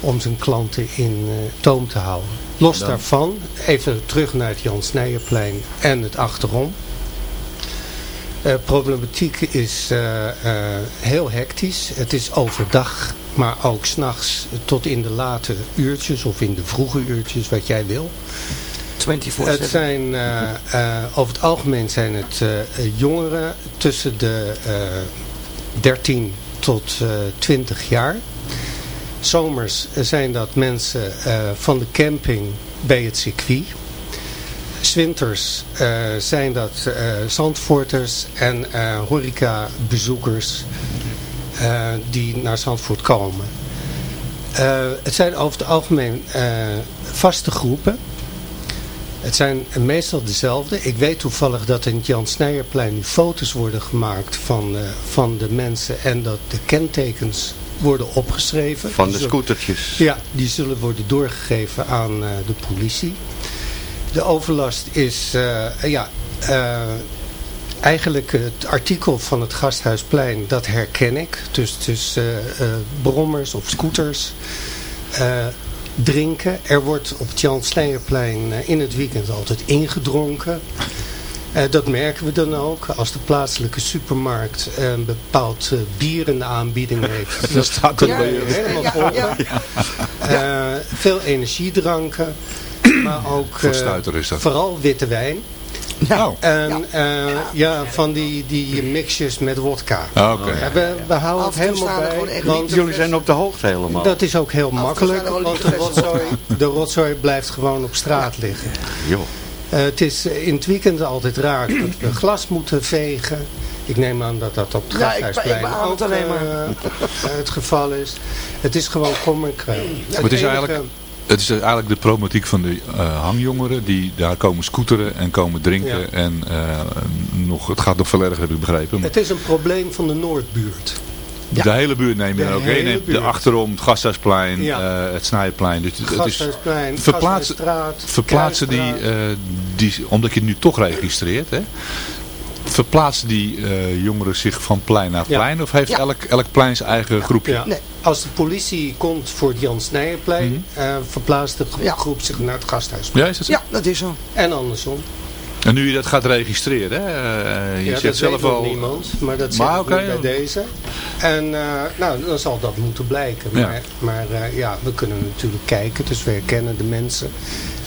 om zijn klanten in eh, toom te houden. Los Dan- daarvan, even terug naar het Jan Snijerplein en het achterom. Eh, problematiek is eh, eh, heel hectisch. Het is overdag, maar ook s'nachts tot in de late uurtjes of in de vroege uurtjes, wat jij wil. 24/7. Het zijn, eh, eh, over het algemeen zijn het jongeren tussen de eh 13 tot eh 20 jaar. Zomers zijn dat mensen eh, van de camping bij het circuit. Zwinters eh, zijn dat eh Zandvoorters en horecabezoekers die naar Zandvoort komen. Het zijn over het algemeen vaste groepen. Het zijn meestal dezelfde. Ik weet toevallig dat in het Jan Snijerplein nu foto's worden gemaakt van, van de mensen en dat de kentekens worden opgeschreven. Van de scootertjes. Ja, die zullen worden doorgegeven aan eh, de politie. De overlast is, eh, ja, eh, eigenlijk het artikel van het Gasthuisplein, dat herken ik. Dus, dus brommers of scooters. Drinken. Er wordt op het Jan Sleijerplein in het weekend altijd ingedronken. Eh, dat merken we dan ook. Als de plaatselijke supermarkt eh, een bepaald eh, bier in de aanbieding heeft. Dan staat Ja, bij je. helemaal vol. Eh, veel energiedranken. Maar ook is dat. vooral witte wijn. Nou, En ja, ja van die, die mixjes met wodka. Ah, oké. Ja, we, we houden het helemaal er bij. Want Jullie zijn op de hoogte helemaal. dat is ook heel makkelijk. er Want de rotzooi, de rotzooi blijft gewoon op straat liggen. Joh. Eh, het is eh, in het weekend altijd raar dat we glas moeten vegen. Ik neem aan dat dat op het Ja, ik- Gasthuisplein ik beaam ook het alleen maar. eh, het geval is. Het is gewoon kom en kwel. Maar het is eigenlijk, het is eigenlijk de problematiek van de eh, hangjongeren die daar komen scooteren en komen drinken. Ja. En eh, nog, het gaat nog veel erger, heb ik begrepen. Maar Het is een probleem van de Noordbuurt. De hele buurt neem je dan ook. hele Je neemt de achterom, het Gasthuisplein, Ja. eh, het Snijplein. Dus het is Gasthuisplein, verplaatsen, Gasthuisstraat, verplaatsen die, eh, die, omdat je het nu toch registreert, hè, verplaatsen die eh, jongeren zich van plein naar Ja. plein? Of heeft Ja. elk, elk plein zijn eigen groepje? Ja. Nee. Als de politie komt voor het Jan Snijerplein, eh, verplaatst de groep zich naar het Gasthuisplein. Ja, is dat zo? Ja, dat is zo. En andersom. En nu je dat gaat registreren, hè, eh, je ja, zegt dat zelf al... niemand, maar dat Maar zit oké, bij deze. En eh, nou, dan zal dat moeten blijken. Ja. Maar, maar eh, ja, we kunnen natuurlijk kijken, dus we herkennen de mensen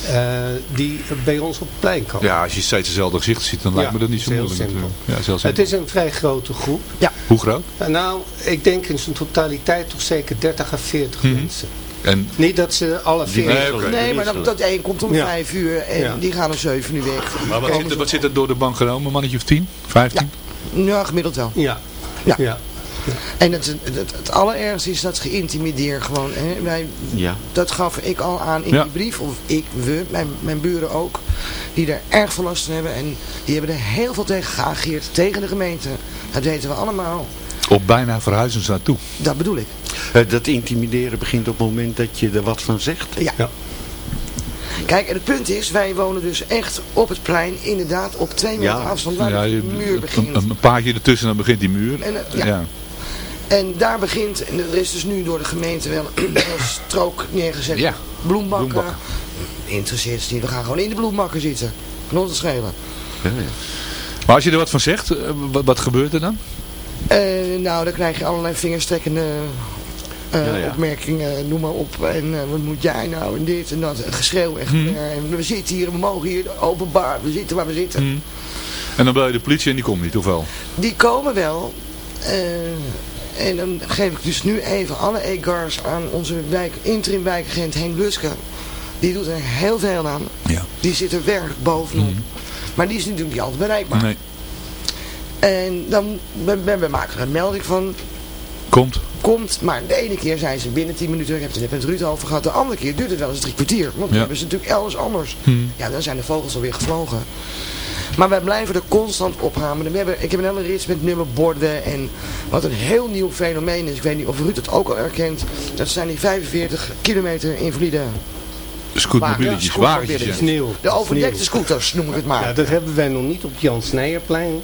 eh, die bij ons op het plein komen. Ja, als je steeds dezelfde gezicht ziet, dan lijkt Ja, me dat niet zo moeilijk simpel. natuurlijk. Ja, is heel Het simpel. is een vrij grote groep. Hoe groot? Nou, ik denk in zijn totaliteit toch zeker 30 à 40 Mhm. mensen. En Niet dat ze alle 40... Nee. Nee, maar dat, dat een komt om Ja. vijf uur en Ja. die gaan om zeven uur weg. maar wat, zit, er- wat zit er door de bank genomen? Mannetje of 10? 15? Ja, gemiddeld wel. Ja. Ja. ja. En het, het, het allerergste is dat geïntimideerd gewoon. Hè. Wij, Ja. Dat gaf ik al aan in Ja. die brief, of ik, we, mijn, mijn buren ook, die er erg veel last van hebben. En die hebben er heel veel tegen geageerd, tegen de gemeente. Dat weten we allemaal. Op bijna verhuizen ze naartoe. Dat bedoel ik. Eh, dat intimideren begint op het moment dat je er wat van zegt. Ja. Kijk, en het punt is, wij wonen dus echt op het plein, inderdaad op twee meter afstand waar Ja, de muur begint. een, een paadje ertussen, dan begint die muur. En, eh, ja. ja. En daar begint, en er is dus nu door de gemeente wel een strook neergezet. Ja, bloembakken. bloembakken. Interesseert ze niet, we gaan gewoon in de bloembakken zitten. Kan ons het schelen. Maar als je er wat van zegt, eh, wat, wat gebeurt er dan? Eh, nou, dan krijg je allerlei vingerstrekkende eh, Ja, ja. opmerkingen, noem maar op. En eh, wat moet jij nou en dit en dat. En geschreeuw en Hmm. geblær. En we zitten hier, we mogen hier openbaar, we zitten waar we zitten. Hm. En dan bel je de politie en die komt niet, of wel? Die komen wel. en dan geef ik dus nu even alle EGARs aan onze wijk, interim wijkagent Henk Luske. Die doet er heel veel aan. Ja. Die zit er werkelijk bovenop. Maar die is natuurlijk niet altijd bereikbaar. Nee. En dan we, we, we maken er een melding van. Komt. Komt, maar de ene keer zijn ze binnen 10 minuten. Ik heb het er net met Ruud over gehad. De andere keer duurt het wel eens drie kwartier. Want dan Ja. hebben ze natuurlijk elders anders. Hm. Ja, dan zijn de vogels alweer gevlogen. Maar wij blijven er constant op hameren. We hebben, ik heb een hele rits met nummerborden. En wat een heel nieuw fenomeen is. Ik weet niet of Ruud het ook al herkent. Dat zijn die 45 kilometer invalide Scootmobielletjes, wagen- wagentjes. ja. Sneeuw. De overdekte scooters noem ik het maar. Ja, dat hebben wij nog niet op Jan Snijerplein.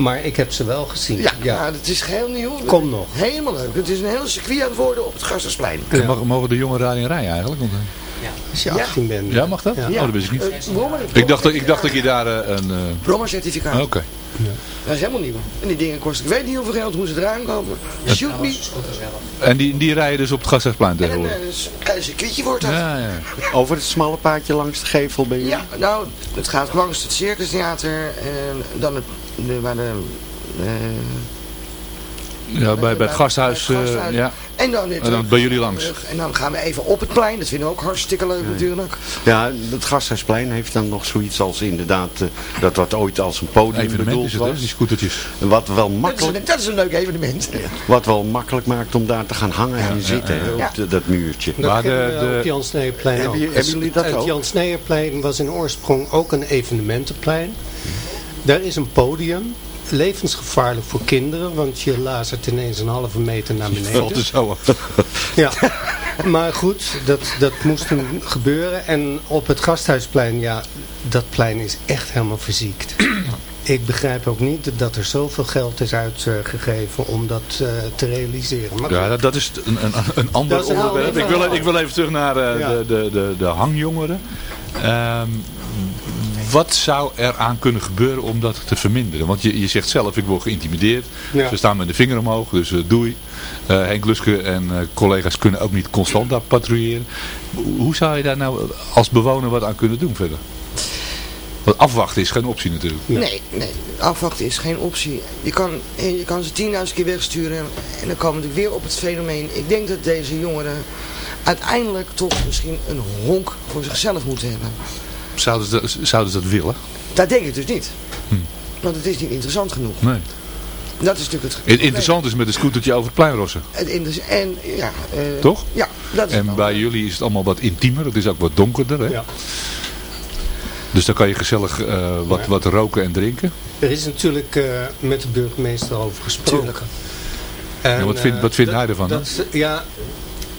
Maar ik heb ze wel gezien. Ja, nou, dat is heel nieuw. Kom nog. Helemaal leuk. Het is een heel circuit aan het worden op het Gastersplein. En mag- mogen de jongeren daarin rijden eigenlijk? Want, eh, Als je 18 bent. ja, mag dat? Ja. Oh, dat wist ik niet. Eh, brommer- Ik dacht, dat- ik dacht dat je daar eh, een... eh, Brommercertificaat. Oké. Dat is helemaal nieuw. En die dingen kosten, ik weet niet hoeveel geld, hoe ze eraan komen. Shoot me. En die, die rijden dus op het Gasthuisplein En tegenwoordig? eh, dus een circuitje wordt dat. Ja, ja. Over het smalle paadje langs de gevel ben je? Ja, nou, het gaat langs het Circustheater en dan het, de, waar de... eh, Ja, bij, bij het gasthuis. bij het eh, gasthuis. ja. En dan, En dan bij jullie langs. En dan gaan we even op het plein. Dat vinden we ook hartstikke leuk natuurlijk. Ja, het Gasthuisplein heeft dan nog zoiets als inderdaad, eh, dat wat ooit als een podium Evenement bedoeld is het, was. die scootertjes. Wat wel, Dat is, makkelijk, een, dat is een leuk evenement. wat wel makkelijk maakt om daar te gaan hangen en zitten, ja. op de- dat muurtje. Dat Maar de- de- op Jan Hebben ook. jullie- hebben jullie dat het ook? Jan Snijerplein was in oorsprong ook een evenementenplein. Daar is een podium. Levensgevaarlijk voor kinderen, want je lazert ineens een halve meter naar beneden. zo af. Ja, maar goed, dat, dat moest toen gebeuren. En op het Gasthuisplein, ja, dat plein is echt helemaal verziekt. Ik begrijp ook niet dat er zoveel geld is uitgegeven om dat eh, te realiseren. Maar Ja, dat, dat is een, een, een ander Dat een onderwerp. Ik wil, ik wil even terug naar eh, Ja. de, de, de, de hangjongeren. Ehm, wat zou er aan kunnen gebeuren om dat te verminderen? Want je, je zegt zelf, ik word geïntimideerd. Ja. Ze staan met de vinger omhoog, dus eh, doei. Eh Henk Luske en eh, collega's kunnen ook niet constant daar patrouilleren. Hoe zou je daar nou als bewoner wat aan kunnen doen verder? Want afwachten is geen optie natuurlijk. Nee, nee, afwachten is geen optie. Je kan, je kan ze 10.000 keer wegsturen en dan komen we weer op het fenomeen. Ik denk dat deze jongeren uiteindelijk toch misschien een honk voor zichzelf moeten hebben. Zouden ze, dat- zouden ze dat willen? Dat denk ik dus niet. Hm. Want het is niet interessant genoeg. Nee. Dat is natuurlijk het Het interessant is met een scootertje over het plein rossen. En, ja, eh, Toch? Ja, dat is En wel. bij jullie is het allemaal wat intiemer. Het is ook wat donkerder. Hè? Ja. Dus dan kan je gezellig eh, wat, Ja. wat roken en drinken. Er is natuurlijk eh, met de burgemeester over gesproken. En, Ja, wat vindt- wat vindt dat- hij ervan, Dat, ja,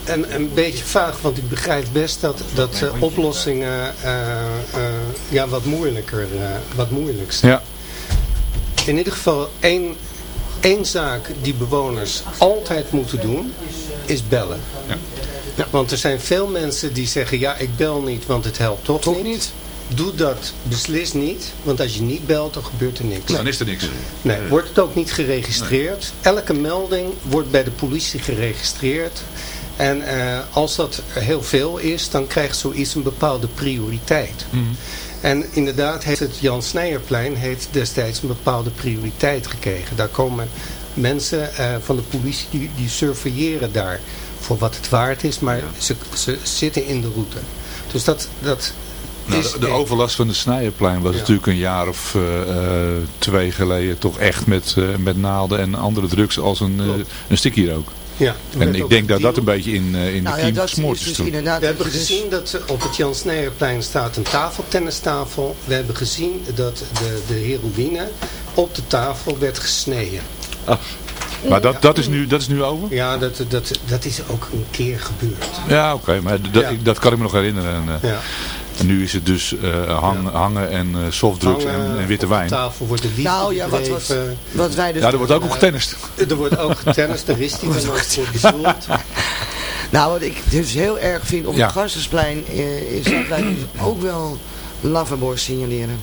en een beetje vaag, want ik begrijp best dat, dat oplossingen eh, eh, ja, wat moeilijker, eh, wat moeilijk zijn. Ja. In ieder geval één, één zaak die bewoners altijd moeten doen, is bellen. Ja. Ja, want er zijn veel mensen die zeggen, ja ik bel niet, want het helpt toch, niet. Doe dat beslist niet, want als je niet belt, dan gebeurt er niks. Dan is er niks. Nee, wordt het ook niet geregistreerd. Elke melding wordt bij de politie geregistreerd. En eh, als dat heel veel is, dan krijgt zoiets een bepaalde prioriteit. Mhm. En inderdaad heeft het Jan Snijerplein heeft destijds een bepaalde prioriteit gekregen. Daar komen mensen eh, van de politie die, die surveilleren daar voor wat het waard is, maar ze, ze zitten in de route. Dus dat, dat Nou, is de, overlast van de Snijenplein was Ja. natuurlijk een jaar of eh, eh, twee geleden toch echt met, eh, met naalden en andere drugs als een, eh, een sticky ook. Ja, En ik denk dat dat een beetje in, eh, in Nou de ja, kiem gesmoord is dus inderdaad... We hebben dus- gezien dat op het Jan Snijerplein staat een tafel, tennistafel. We hebben gezien dat de, de heroïne op de tafel werd gesneden. Maar dat, dat, is nu, dat is nu over? Ja, dat, dat, dat is ook een keer gebeurd. Ja, oké, maar dat, Ja. dat kan ik me nog herinneren. En, eh, Ja. En nu is het dus eh, hang- hangen en eh, softdrugs en, Hangen en witte op wijn. tafel wordt de wiet Nou ja, wat, wat, wat wij dus... Ja, er wordt ook op getennist. Er wordt ook getennist, daar is die dan ook voor bedoeld. Nou, wat ik dus heel erg vind op Ja. het Gastensplein eh, is dat wij dus ook wel loverboys signaleren.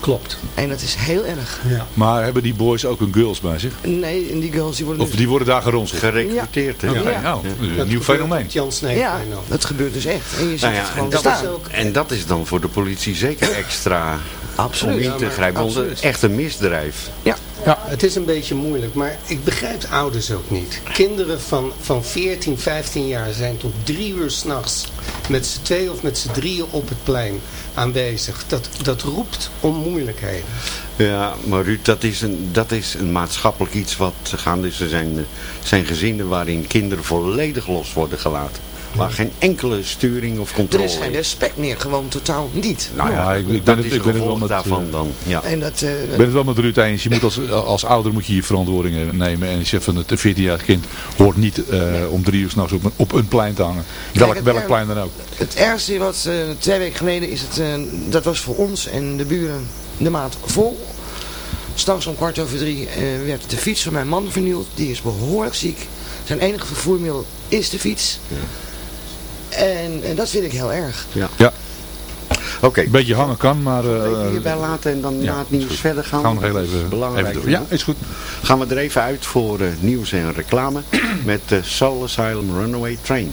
Klopt. En dat is heel erg. Ja. Maar hebben die boys ook een girls bij zich? Nee, en die girls die worden Of die worden daar geronseld? Oké, Ja. nou, een nieuw fenomeen. Jan Ja, dat gebeurt dus echt. En je ziet Nou het ja, en gewoon dat, is ook, en dat is dan voor de politie zeker extra Absoluut. om in te grijpen. Want absoluut. echt een misdrijf. Ja. Ja, het is een beetje moeilijk, maar ik begrijp ouders ook niet. Kinderen van, van 14, 15 jaar zijn tot drie uur s'nachts met z'n twee of met z'n drieën op het plein aanwezig. Dat, dat roept om moeilijkheden. Ja, maar Ruud, dat is een, dat is een maatschappelijk iets wat gaande is. Er zijn, zijn gezinnen waarin kinderen volledig los worden gelaten. Waar geen enkele sturing of Er controle is geen respect meer, gewoon totaal niet. Nou ja, ik, ben het, ik ben het wel met, daarvan eh, dan. Ja. En dat, eh, Ik ben het wel met Ruud eens. Je moet als, als ouder moet je je verantwoordingen nemen. En je zegt van het 14-jarig kind hoort niet eh, om drie uur s'nachts op, een- op een plein te hangen. Welk, het welk er- plein dan ook. Het ergste was, eh, twee weken geleden is het, eh, dat was voor ons en de buren de maat vol. S'nachts om kwart over drie eh, werd de fiets van mijn man vernield. Die is behoorlijk ziek. Zijn enige vervoermiddel is de fiets. En, en dat vind ik heel erg. Ja. Ja. Oké. Een beetje hangen kan, maar... eh, Even hierbij laten en dan ja, na het is nieuws goed. verder gaan. Gaan we nog heel Dat is even, belangrijk even door. genoeg. Ja, is goed. Gaan we er even uit voor eh, nieuws en reclame met de Soul Asylum Runaway Train.